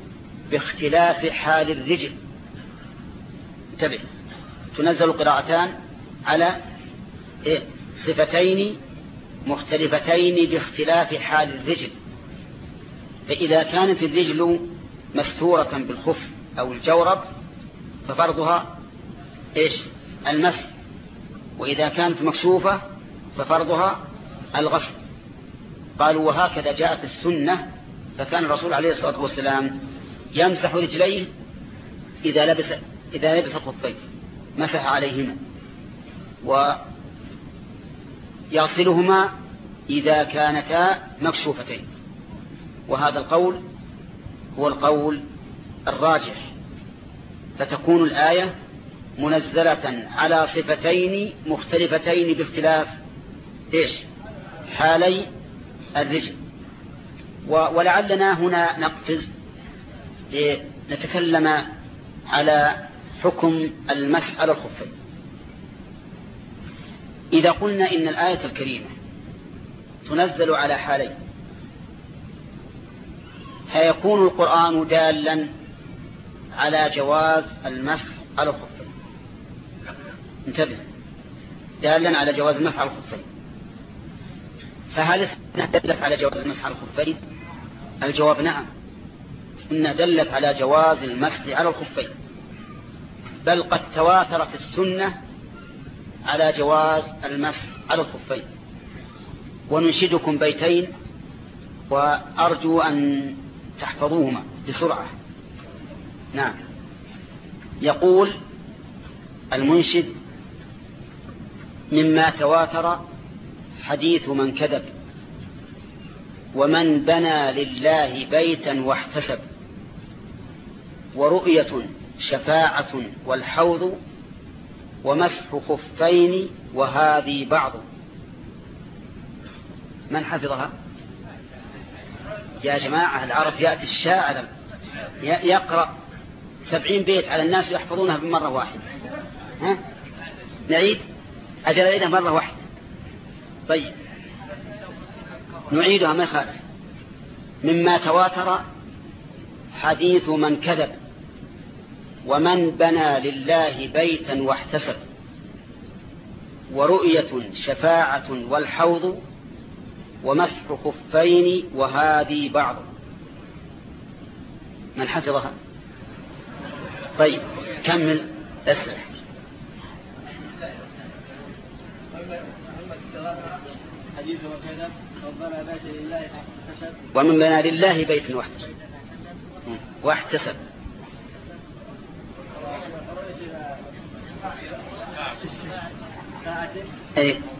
باختلاف حال الرجل. انتبه. تنزل القراءتان على إيه؟ صفتين مختلفتين باختلاف حال الرجل. فإذا كانت الرجل مستورة بالخف أو الجورب ففرضها إيش؟ المس. وإذا كانت مكشوفة ففرضها الغسل. قالوا وهكذا جاءت السنة فكان الرسول عليه الصلاة والسلام يمسح رجليه إذا لبس إذا لبس الخفين مسح عليهما. ويغسلهما إذا كانتا مكشوفتين. وهذا القول هو القول الراجح. فتكون الآية منزلة على صفتين مختلفتين باختلاف إيش؟ حالي الرجل. ولعلنا هنا نقفز نتكلم على حكم المسح على الخفين. إذا قلنا إن الآية الكريمة تنزل على حالين فيكون القرآن دالا على جواز المسح على الخفين. انتبه. دالا على جواز المسح على الخفين. فهل السنة دلت على جواز المسح على الخفين؟ الجواب نعم. السنة دلت على جواز المسح على الخفين. بل قد تواترت السنة على جواز المسح على الخفين. وننشدكم بيتين وأرجو أن تحفظوهما بسرعة. نعم. يقول المنشد مما تواتر حديث من كذب ومن بنى لله بيتا واحتسب ورؤية شفاعة والحوض ومسح خفين وهذه بعض. من حفظها؟ يا جماعة العرب يأتي الشاعر يقرأ سبعين بيت على الناس يحفظونها بمرة واحدة. ها؟ نعيد؟ أجل عيدها مرة واحدة. طيب. نعيدها ما خالف مما تواتر حديث من كذب. ومن بنى لله بيتا واحتسب. ورؤية شفاعة والحوض ومسح خفين وهذه بعض. من حفظها؟ طيب كمل اسرح ومن بنى لله بيت واحتسب. واحتسب.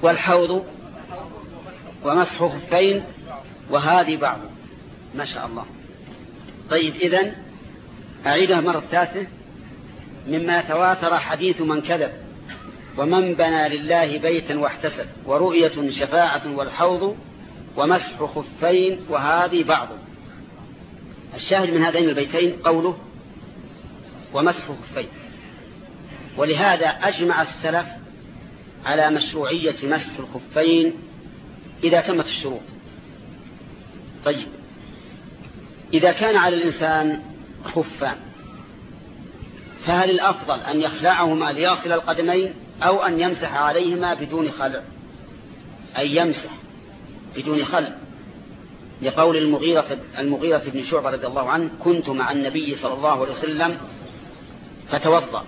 والحوض ومسح خفين وهذه بعض. ما شاء الله. طيب إذن أعيدها مرة ثالثة. مما تواتر حديث من كذب ومن بنى لله بيتا واحتسب ورؤية شفاعة والحوض ومسح خفين وهذه بعض. الشاهد من هذين البيتين قوله ومسح خفين. ولهذا أجمع السلف على مشروعية مسح الخفين إذا تمت الشروط. طيب. إذا كان على الإنسان خفان فهل الأفضل أن يخلعهما ليصل القدمين أو أن يمسح عليهما بدون خلع؟ أي يمسح بدون خلع. لقول المغيرة, المغيرة بن شعبة رضي الله عنه كنت مع النبي صلى الله عليه وسلم فتوضأ.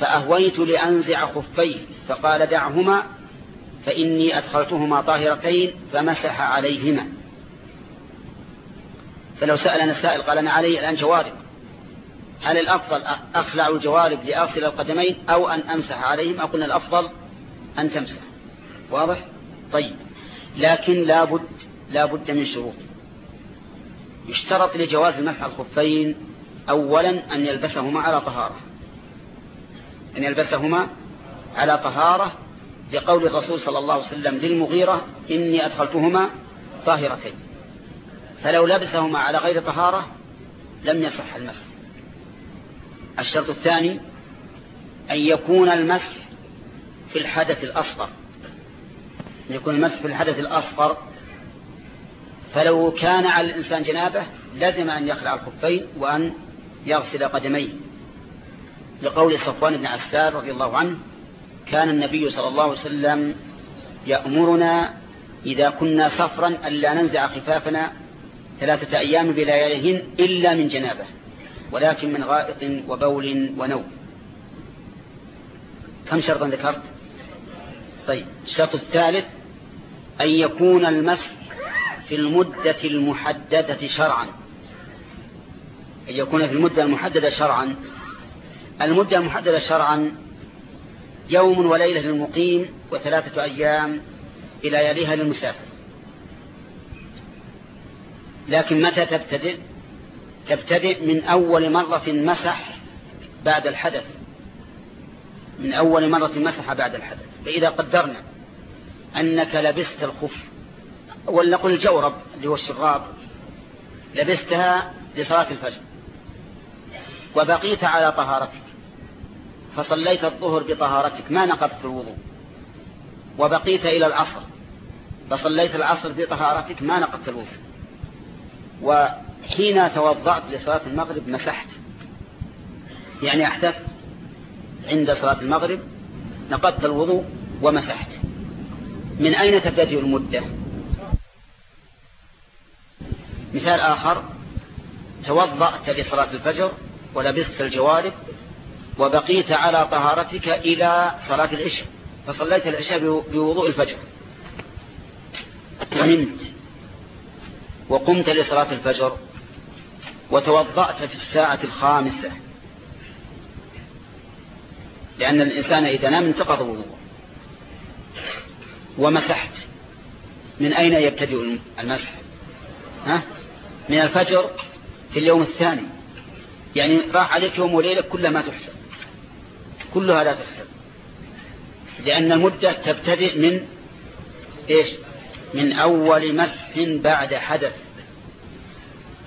فأهويت لأنزع خفيه فقال دعهما فإني أدخلتهما طاهرتين فمسح عليهما. فلو سألنا السائل قال أنا علي الآن جوارب. هل الأفضل أخلع الجوارب لأغسل القدمين أو أن أمسح عليهم؟ أو قلنا الأفضل أن تمسح. واضح؟ طيب. لكن لابد لابد من شروط. يشترط لجواز المسح الخفين أولا أن يلبسهما على طهارة. أن يلبسهما على طهارة لقول الرسول صلى الله عليه وسلم للمغيرة إني أدخلتهما طاهرتين. فلو لبسهما على غير طهارة لم يصح المسح. الشرط الثاني أن يكون المسح في الحدث الأصغر. أن يكون المسح في الحدث الأصغر. فلو كان على الإنسان جنابه لازم أن يخلع الخفين وأن يغسل قدميه. لقول صفوان بن عسار رضي الله عنه كان النبي صلى الله عليه وسلم يأمرنا إذا كنا صفرا ألا ننزع خفافنا ثلاثة أيام بلياليهن إلا من جنابة ولكن من غائط وبول ونوم. كم شرطا ذكرت؟ طيب الشرط الثالث أن يكون المسح في المدة المحددة شرعا. أن يكون في المدة المحددة شرعا. المدة المحددة شرعا يوم وليلة للمقيم وثلاثة أيام إلى يليها للمسافر. لكن متى تبتدئ؟ تبتدئ من أول مرة مسح بعد الحدث. من أول مرة مسح بعد الحدث. فإذا قدرنا أنك لبست الخف ولنقل الجورب اللي هو الشراب لبستها لصلاة الفجر. وبقيت على طهارتك. فصليت الظهر بطهارتك. ما نقضت الوضوء. وبقيت إلى العصر. فصليت العصر بطهارتك. ما نقضت الوضوء. وحين توضعت لصلاة المغرب مسحت. يعني أحدثت. عند صلاة المغرب نقضت الوضوء ومسحت. من أين تبتدئ المدة؟ مثال آخر. توضأت لصلاة الفجر ولبست الجوارب وبقيت على طهارتك إلى صلاة العشاء فصليت العشاء بوضوء الفجر. ونمت. وقمت لصلاة الفجر. وتوضأت في الساعة الخامسة. لأن الإنسان إذا نام انتقض وضوءه. ومسحت. من أين يبتدئ المسح؟ ها؟ من الفجر في اليوم الثاني. يعني راح عليك يوم وليلة كلها ما تحسب. كلها لا تحسب. لأن المدة تبتدئ من إيش؟ من أول مسح بعد حدث.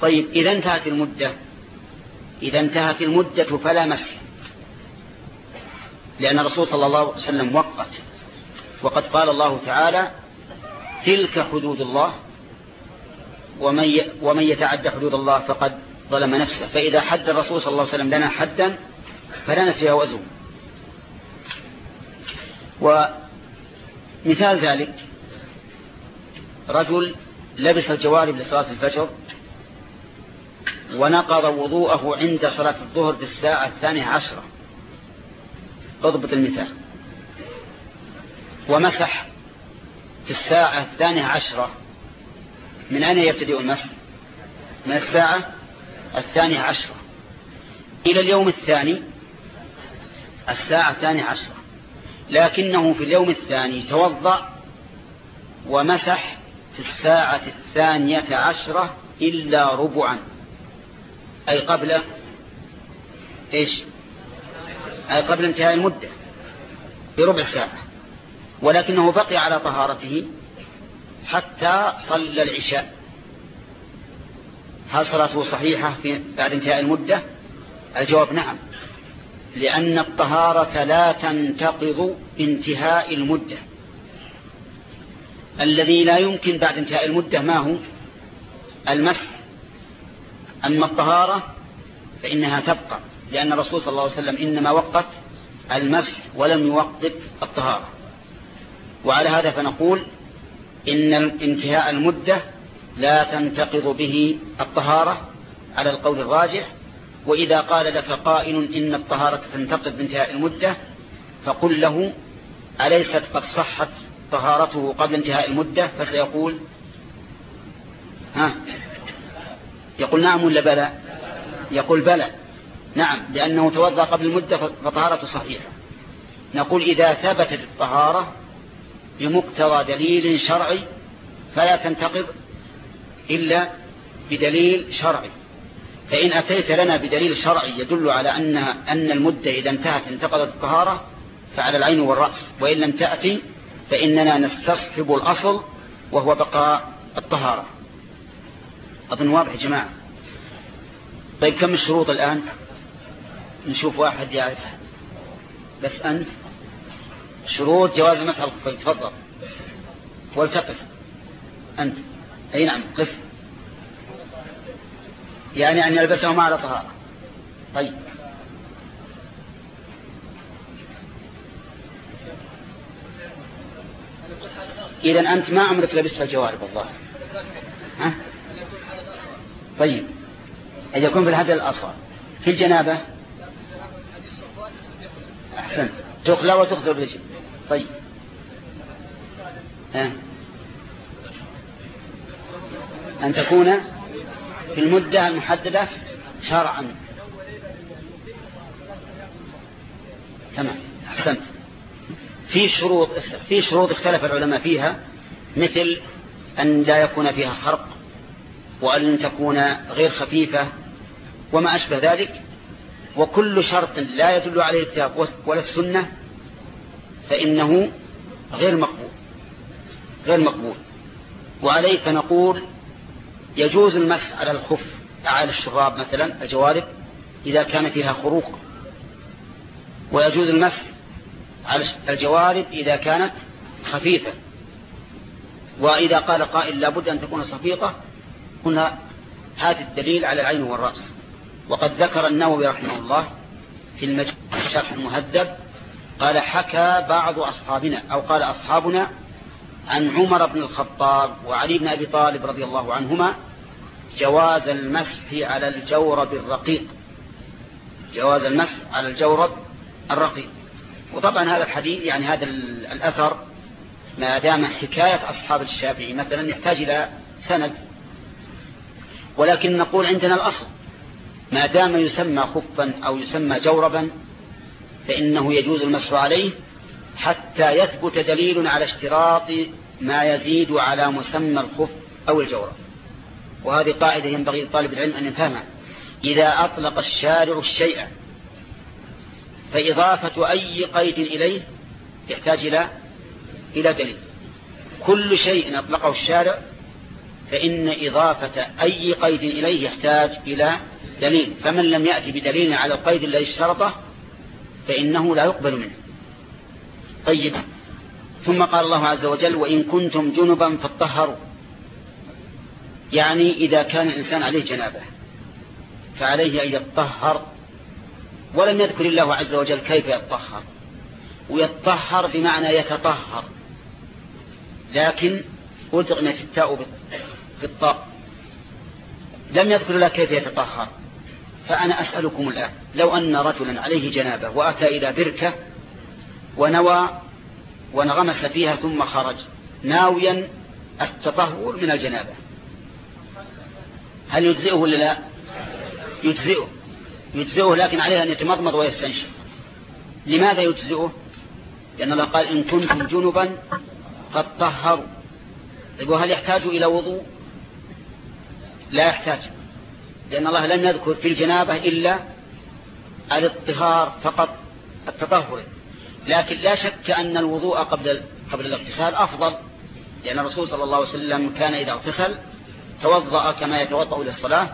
طيب إذا انتهت المدة إذا انتهت المدة فلا مسح. لأن الرسول صلى الله عليه وسلم وقت. وقد قال الله تعالى تلك حدود الله ومن يتعدى حدود الله فقد ظلم نفسه. فإذا حد الرسول صلى الله عليه وسلم لنا حدا فلا نتجاوزه ومثال ذلك رجل لبس الجوارب لصلاة الفجر ونقض وضوءه عند صلاة الظهر في الساعة الثانية عشرة. أضبط المثال. ومسح في الساعة الثانية عشرة. من أين يبتدئ المسح؟ من الساعة الثانية عشرة. إلى اليوم الثاني الساعة الثانية عشرة. لكنه في اليوم الثاني توضأ ومسح في الساعة الثانية عشرة إلا ربعا. أي قبل إيش؟ أي قبل انتهاء المدة بربع ساعة. ولكنه بقي على طهارته حتى صلى العشاء. هل صلاته صحيحة في بعد انتهاء المدة؟ الجواب نعم. لأن الطهارة لا تنتقض انتهاء المدة. الذي لا يمكن بعد انتهاء المدة ما هو؟ المسح أما الطهارة فإنها تبقى لأن الرسول صلى الله عليه وسلم إنما وقت المسح ولم يوقت الطهارة. وعلى هذا فنقول إن انتهاء المدة لا تنتقض به الطهارة على القول الراجح وإذا قال لك قائل إن الطهارة تنتقض بانتهاء المدة فقل له أليست قد صحت طهارته قبل انتهاء المدة؟ فسيقول ها؟ يقول نعم ولا بلى؟ يقول بلى. نعم لأنه توضأ قبل المدة فطهارته صحيحة. نقول إذا ثبتت الطهارة بمقتضى دليل شرعي فلا تنتقض إلا بدليل شرعي. فإن أتيت لنا بدليل شرعي يدل على أن أن المدة إذا انتهت انتقضت الطهارة فعلى العين والرأس وإن لم تأتي فإننا نستصحب الأصل وهو بقاء الطهارة. أظن واضح يا جماعة. طيب كم الشروط الآن؟ نشوف واحد يعرف. بس أنت. شروط جواز المسح الخفين تفضل. والتقف. أنت. أي نعم قف. يعني أن يلبسهما على طهارة طيب. إذا أنت ما عمرك لبست الجوارب الظاهر. ها؟ طيب. أن يكون في الحد الأصغر. في الجنابة. أحسن تخلى وتغسل بالجنب. طيب. ها؟ أن تكون في المدة المحددة شرعا. تمام. أحسنت. في شروط في شروط اختلف العلماء فيها مثل أن لا يكون فيها خرق وأن تكون غير خفيفة وما أشبه ذلك. وكل شرط لا يدل عليه الكتاب ولا السنة فإنه غير مقبول. غير مقبول. وعليه فنقول يجوز المسح على الخف. على الشراب مثلا الجوارب إذا كان فيها خروق. ويجوز المسح على الجوارب إذا كانت خفيفة. وإذا قال قائل لابد أن تكون صفيقة قلنا هذا الدليل على العين والرأس. وقد ذكر النووي رحمه الله في المجموع شرح المهذب قال حكى بعض أصحابنا أو قال أصحابنا عن عمر بن الخطاب وعلي بن أبي طالب رضي الله عنهما جواز المسح على الجورب الرقيق. جواز المسح على الجورب الرقيق. وطبعا هذا الحديث يعني هذا الأثر ما دام حكاية أصحاب الشافعي مثلا يحتاج إلى سند. ولكن نقول عندنا الأصل. ما دام يسمى خفا أو يسمى جوربا فإنه يجوز المسح عليه حتى يثبت دليل على اشتراط ما يزيد على مسمى الخف أو الجورب وهذه قاعدة ينبغي لطالب العلم أن يفهمها. إذا أطلق الشارع الشيء فإضافة أي قيد إليه يحتاج إلى إلى دليل. كل شيء أطلقه الشارع فإن إضافة أي قيد إليه يحتاج إلى دليل. فمن لم يأتي بدليل على القيد الذي اشترطه فإنه لا يقبل منه. طيب ثم قال الله عز وجل وإن كنتم جنبا فاتطهروا يعني إذا كان الإنسان عليه جنابة فعليه أن يتطهر ولم يذكر الله عز وجل كيف يتطهر ويتطهر بمعنى يتطهر. لكن أدغمت التاء الطاء لم يذكر الله كيف يتطهر. فأنا أسألكم الآن لو أن رجلا عليه جنابة وأتى إلى بركة ونوى وانغمس فيها ثم خرج ناويا التطهر من الجنابة. هل يجزئه ولا لا؟ يجزئه. يجزئه لكن عليه أن يتمضمض ويستنشق. لماذا يجزئه؟ لأن الله قال إن كنتم جنبا فاتطهروا. طيب وهل يحتاج إلى وضوء؟ لا يحتاج لأن الله لم يذكر في الجنابة إلا الاطهار فقط التطهر. لكن لا شك أن الوضوء قبل قبل الاغتسال أفضل لأن الرسول صلى الله عليه وسلم كان إذا اغتسل توضأ كما يتوضأ للصلاة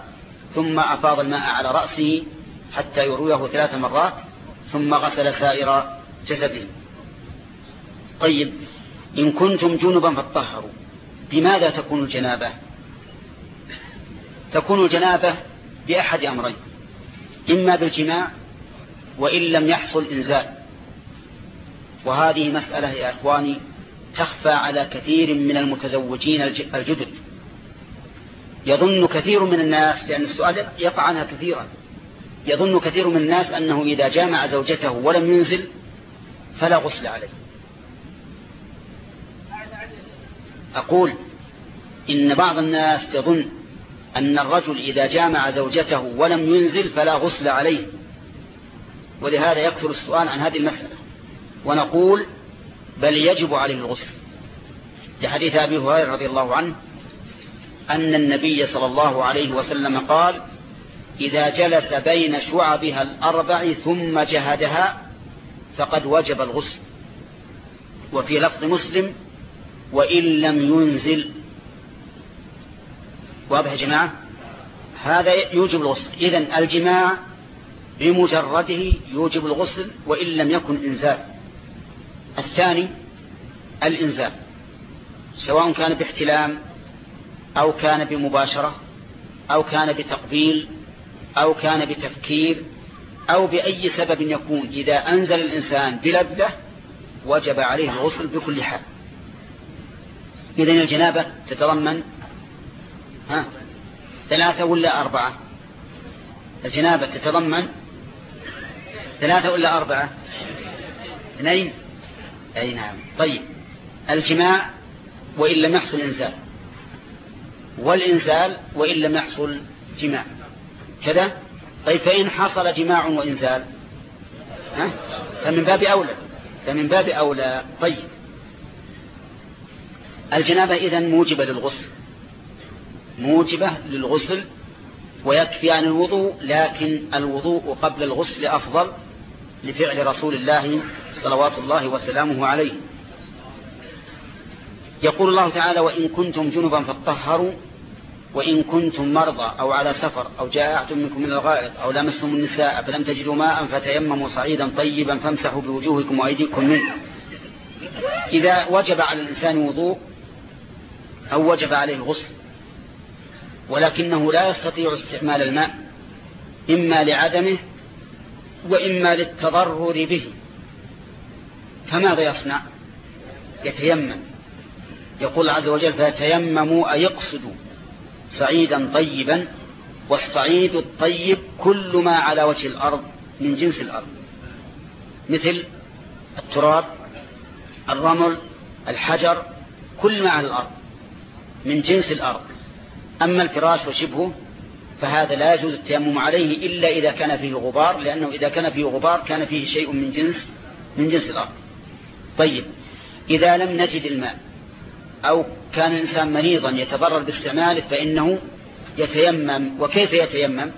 ثم أفاض الماء على رأسه حتى يرويه ثلاث مرات ثم غسل سائر جسده. طيب إن كنتم جنبا فاتطهروا بماذا تكون الجنابة؟ تكون الجنابة بأحد أمرين إما بالجماع وإن لم يحصل إنزال. وهذه مسألة يا إخواني تخفى على كثير من المتزوجين الجدد. يظن كثير من الناس لأن السؤال يقع عنها كثيرا. يظن كثير من الناس أنه إذا جامع زوجته ولم ينزل فلا غسل عليه. أقول إن بعض الناس يظن أن الرجل إذا جامع زوجته ولم ينزل فلا غسل عليه. ولهذا يكثر السؤال عن هذه المسألة. ونقول بل يجب عليه الغسل. لحديث أبي هريرة رضي الله عنه أن النبي صلى الله عليه وسلم قال إذا جلس بين شعبها الأربع ثم جهدها فقد وجب الغسل وفي لفظ مسلم وإن لم ينزل واضح يا جماعة؟ هذا يوجب الغسل. إذن الجماع بمجرده يوجب الغسل وإن لم يكن إنزال. الثاني الإنزال سواء كان باحتلام أو كان بمباشرة أو كان بتقبيل أو كان بتفكير أو بأي سبب يكون إذا أنزل الإنسان بلبده وجب عليه الغسل بكل حال. إذن الجنابة تتضمن ها ثلاثة ولا أربعة؟ الجنابة تتضمن ثلاثة ولا أربعة؟ اثنين. أي نعم. طيب. الجماع وإن لم يحصل إنزال. والإنزال وإن لم يحصل جماع. كذا؟ طيب فإن حصل جماع وإنزال ها؟ فمن باب أولى. فمن باب أولى. طيب. الجنابة إذن موجبة للغسل. موجبة للغسل ويكفي عن الوضوء لكن الوضوء قبل الغسل أفضل لفعل رسول الله صلوات الله وسلامه عليه. يقول الله تعالى وإن كنتم جنبا فاطهروا وإن كنتم مرضى أو على سفر أو جاء أحد منكم من الغائط أو لمستم النساء فلم تجدوا ماء فتيمموا صعيدا طيبا فامسحوا بوجوهكم وأيديكم منه. إذا وجب على الإنسان وضوء أو وجب عليه الغسل ولكنه لا يستطيع استعمال الماء إما لعدمه وإما للتضرر به. فماذا يصنع؟ يتيمم. يقول عز وجل فيتيمموا أي يقصدوا صعيدا طيبا والصعيد الطيب كل ما على وجه الأرض من جنس الأرض. مثل التراب الرمل الحجر كل ما على الأرض من جنس الأرض. أما الفراش وشبهه فهذا لا يجوز التيمم عليه إلا إذا كان فيه غبار لأنه إذا كان فيه غبار كان فيه شيء من جنس من جنس الأرض. طيب إذا لم نجد الماء أو كان الإنسان مريضا يتضرر باستعماله فإنه يتيمم. وكيف يتيمم؟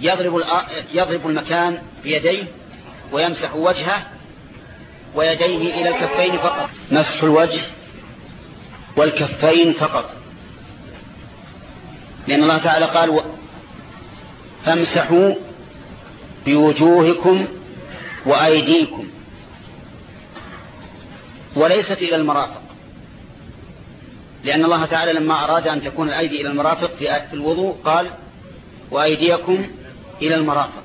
يضرب, يضرب المكان بيديه ويمسح وجهه ويديه إلى الكفين فقط. مسح الوجه والكفين فقط. لأن الله تعالى قال فامسحوا بوجوهكم وأيديكم. وليست إلى المرافق. لأن الله تعالى لما أراد أن تكون الأيدي إلى المرافق في الوضوء قال وأيديكم إلى المرافق.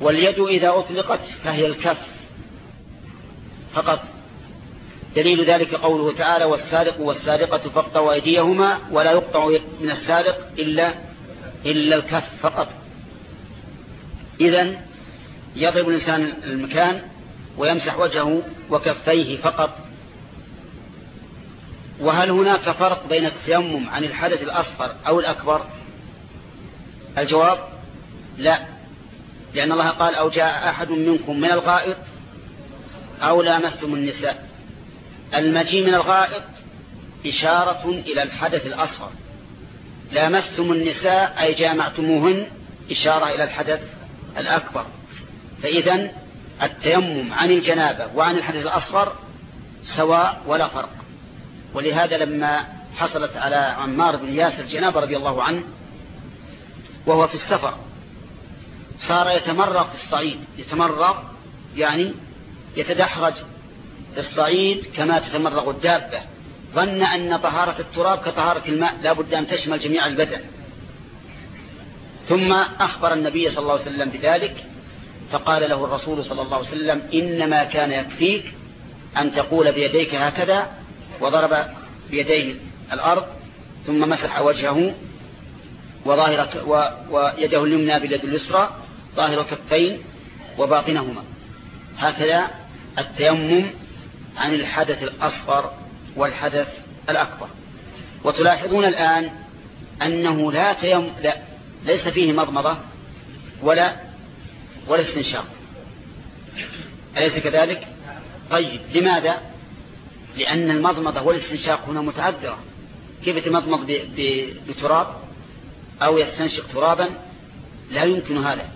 واليد إذا أطلقت فهي الكف. فقط. دليل ذلك قوله تعالى والسارق والسارقة فاقطعوا أيديهما ولا يقطع من السارق إلا, إلا الكف فقط. إذن يضرب الإنسان المكان ويمسح وجهه وكفيه فقط. وهل هناك فرق بين التيمم عن الحدث الأصغر أو الأكبر؟ الجواب لا لأن الله قال أو جاء أحد منكم من الغائط أو لامستم النساء. المجيء من الغائط إشارة إلى الحدث الأصغر. لامستم النساء أي جامعتموهن إشارة إلى الحدث الأكبر. فإذا التيمم عن الجنابة وعن الحدث الأصغر سواء ولا فرق. ولهذا لما حصلت على عمار بن ياسر جنابة رضي الله عنه وهو في السفر صار يتمرق في الصعيد. يتمرق يعني يتدحرج في الصعيد كما تتمرغ الدابة. ظن أن طهارة التراب كطهارة الماء لا بد أن تشمل جميع البدن. ثم أخبر النبي صلى الله عليه وسلم بذلك فقال له الرسول صلى الله عليه وسلم إنما كان يكفيك أن تقول بيديك هكذا وضرب بيديه الأرض ثم مسح وجهه وظاهر ويده اليمنى باليد اليسرى ظاهر كفين وباطنهما. هكذا التيمم عن الحدث الأصغر والحدث الأكبر. وتلاحظون الآن أنه لا تيم لا ليس فيه مضمضة ولا ولا استنشاق. أليس كذلك؟ طيب لماذا؟ لأن المضمضة والاستنشاق هنا متعذرة. كيف يتمضمض بتراب أو يستنشق ترابا؟ لا يمكن هذا.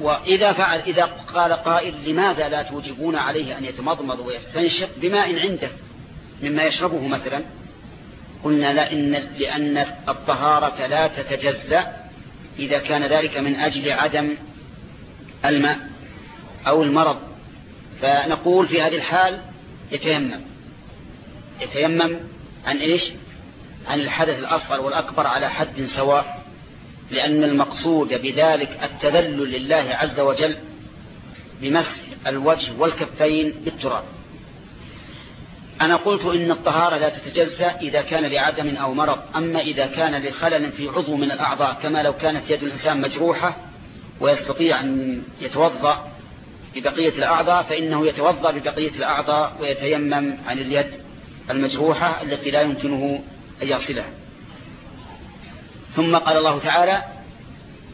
وإذا فعل إذا قال قائل لماذا لا توجبون عليه أن يتمضمض ويستنشق بماء عنده؟ مما يشربه مثلا. قلنا لا إن لأن الطهارة لا تتجزأ إذا كان ذلك من أجل عدم الماء أو المرض. فنقول في هذه الحال يتيمم. يتيمم عن إيش؟ عن الحدث الأصغر والأكبر على حد سواء. لأن المقصود بذلك التذلل لله عز وجل بمسح الوجه والكفين بالتراب. أنا قلت إن الطهارة لا تتجزأ إذا كان لعدم أو مرض. أما إذا كان لخلل في عضو من الأعضاء كما لو كانت يد الإنسان مجروحة ويستطيع أن يتوضأ ببقية الأعضاء فإنه يتوضأ ببقية الأعضاء ويتيمم عن اليد المجروحة التي لا يمكنه أن يصلها ثم قال الله تعالى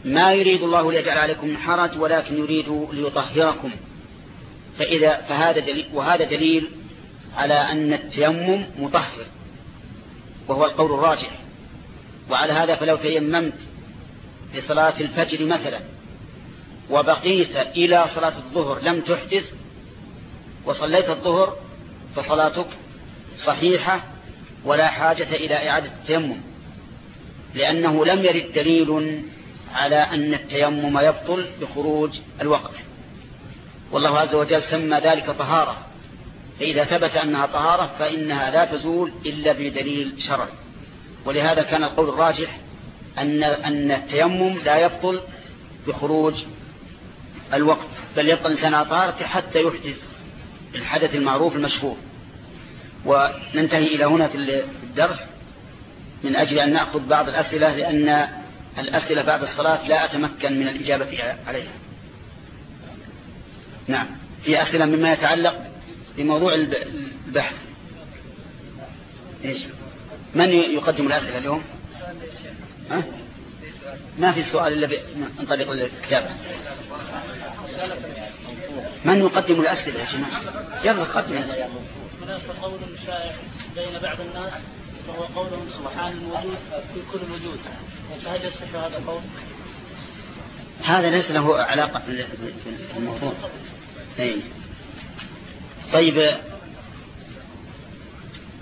ما يريد الله ليجعل عليكم من حرج ولكن يريد ليطهركم. فإذا فهذا دليل وهذا دليل على أن التيمم مطهر وهو القول الراجح. وعلى هذا فلو تيممت لصلاة الفجر مثلا وبقيت إلى صلاة الظهر. لم تحدث وصليت الظهر فصلاتك صحيحة ولا حاجة إلى إعادة التيمم لأنه لم يرد دليل على أن التيمم يبطل بخروج الوقت. والله عز وجل سمى ذلك طهارة. فإذا ثبت أنها طهارة فإنها لا تزول إلا بدليل شرعي. ولهذا كان القول الراجح أن, أن التيمم لا يبطل بخروج الوقت بل يبقى الإنسان على حتى يحدث الحدث المعروف المشهور. وننتهي إلى هنا في الدرس من أجل أن نأخذ بعض الأسئلة لأن الأسئلة بعد الصلاة لا أتمكن من الإجابة عليها. نعم. في أسئلة مما يتعلق بموضوع البحث. إيش؟ من يقدم الأسئلة اليوم؟ ها؟ ما في سؤال إلا من طريق الكتابة من يقدم الأسئلة يا جماعة؟ يلا قدم هناك قول شائع بين بعض الناس وهو قولهم سبحان الوجود في كل وجود. فهل يصح هذا القول؟ هذا ليس له علاقة بالموضوع أي. طيب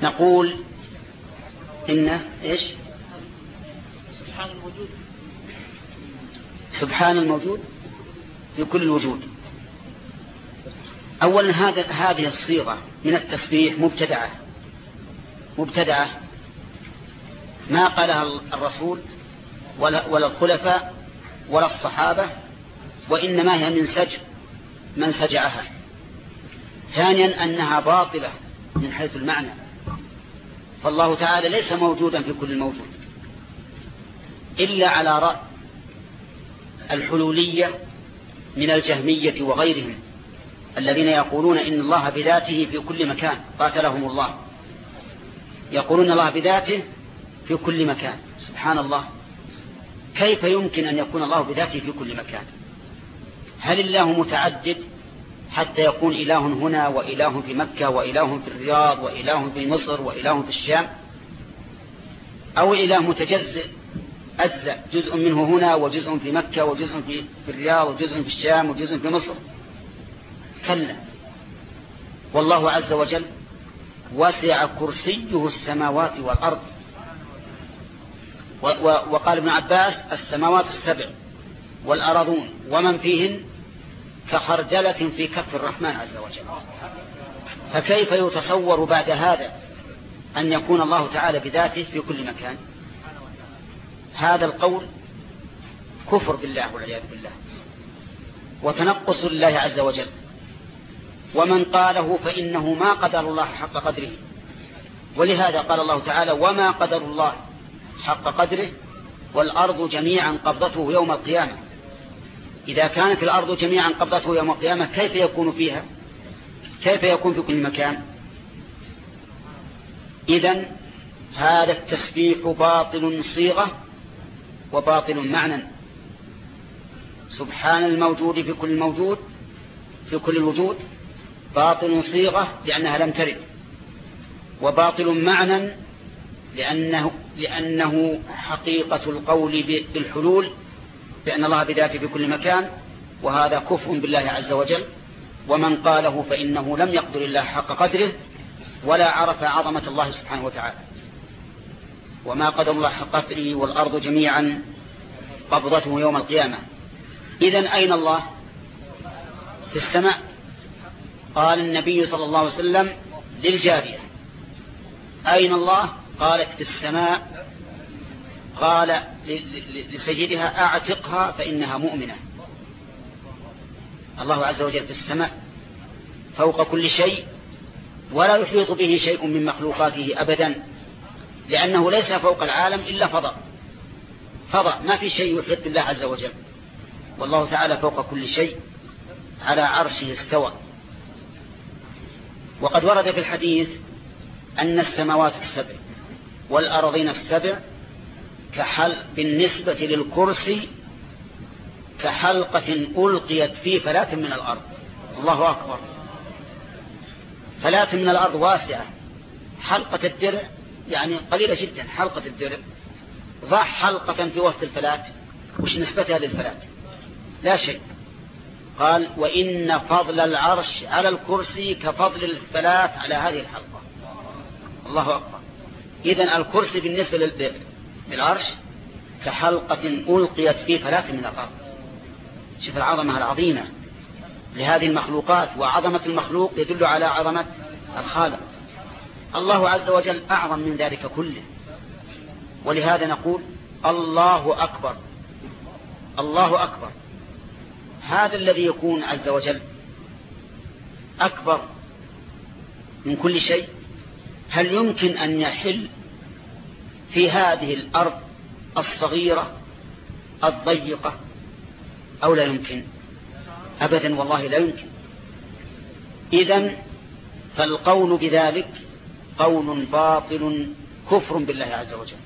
نقول إن إيش؟ سبحان الموجود سبحان الموجود. في كل الوجود. أولا هذا هذه الصيغة من التسبيح مبتدعة. مبتدعة. ما قالها الرسول ولا, ولا الخلفاء ولا الصحابة وإنما هي من سجع من سجعها. ثانيا أنها باطلة من حيث المعنى. فالله تعالى ليس موجودا في كل الموجود. إلا على رأي الحلولية من الجهمية وغيرهم الذين يقولون إن الله بذاته في كل مكان. قاتلهم الله. يقولون الله بذاته في كل مكان. سبحان الله. كيف يمكن أن يكون الله بذاته في كل مكان؟ هل الله متعدد حتى يكون إله هنا وإله في مكة وإله في الرياض وإله في مصر وإله في الشام؟ أو إله متجزئ أجزأ جزء منه هنا وجزء في مكة وجزء في الرياض وجزء في الشام وجزء في مصر. كلا. والله عز وجل وسع كرسيه السماوات والأرض. وقال ابن عباس السماوات السبع والأرضون ومن فيهن كخردلة في كف الرحمن عز وجل. فكيف يتصور بعد هذا أن يكون الله تعالى بذاته في كل مكان؟ هذا القول كفر بالله والعياذ بالله وتنقص لله عز وجل. ومن قاله فإنه ما قدر الله حق قدره. ولهذا قال الله تعالى وما قدر الله حق قدره والأرض جميعا قبضته يوم القيامة. إذا كانت الأرض جميعا قبضته يوم القيامة كيف يكون فيها؟ كيف يكون في كل مكان؟ إذا هذا التسبيح باطل صيغة وباطل معنى. سبحان الموجود في كل موجود في كل الوجود. باطل صيغة لأنها لم ترد. وباطل معنى لأنه, لأنه حقيقة القول بالحلول بأن الله بذاته في كل مكان وهذا كفر بالله عز وجل. ومن قاله فإنه لم يقدر الله حق قدره ولا عرف عظمة الله سبحانه وتعالى. وما قدر الله حق والأرض جميعا قبضته يوم القيامة. إذن أين الله؟ في السماء. قال النبي صلى الله عليه وسلم للجارية. أين الله؟ قالت في السماء. قال لسيدها أعتقها فإنها مؤمنة. الله عز وجل في السماء. فوق كل شيء. ولا يحيط به شيء من مخلوقاته أبدا. لأنه ليس فوق العالم إلا فضاء فضاء ما في شيء يحيط بالله عز وجل. والله تعالى فوق كل شيء على عرشه استوى. وقد ورد في الحديث أن السماوات السبع والأرضين السبع كحل بالنسبة للكرسي كحلقة ألقيت في فلاة من الأرض. الله أكبر. فلاة من الأرض واسعة. حلقة الدرع يعني قليلة جدا حلقة الدرع ضع حلقة في وسط الفلاة وش نسبتها للفلاة لا شيء. قال وإن فضل العرش على الكرسي كفضل الفلاة على هذه الحلقة. الله أكبر. إذن الكرسي بالنسبة للعرش كحلقة ألقيت في فلاة من الأرض. شوف العظمة العظيمة لهذه المخلوقات وعظمة المخلوق يدل على عظمة الخالق. الله عز وجل أعظم من ذلك كله. ولهذا نقول الله أكبر. الله أكبر. هذا الذي يكون عز وجل أكبر من كل شيء هل يمكن أن يحل في هذه الأرض الصغيرة الضيقة؟ أو لا يمكن؟ أبدا والله لا يمكن. إذن فالقول بذلك قول باطل كفر بالله عز وجل.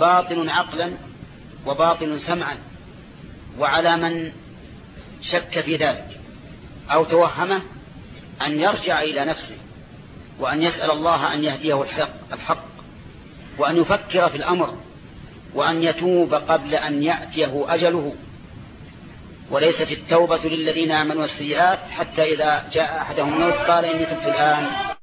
باطل عقلا وباطل سمعا وعلى من شك في ذلك. أو توهمه أن يرجع إلى نفسه وأن يسأل الله أن يهديه الحق, الحق وأن يفكر في الأمر وأن يتوب قبل أن يأتيه أجله. وليست التوبة للذين آمنوا السيئات حتى إذا جاء أحدهم الموت قال إني تبت الآن.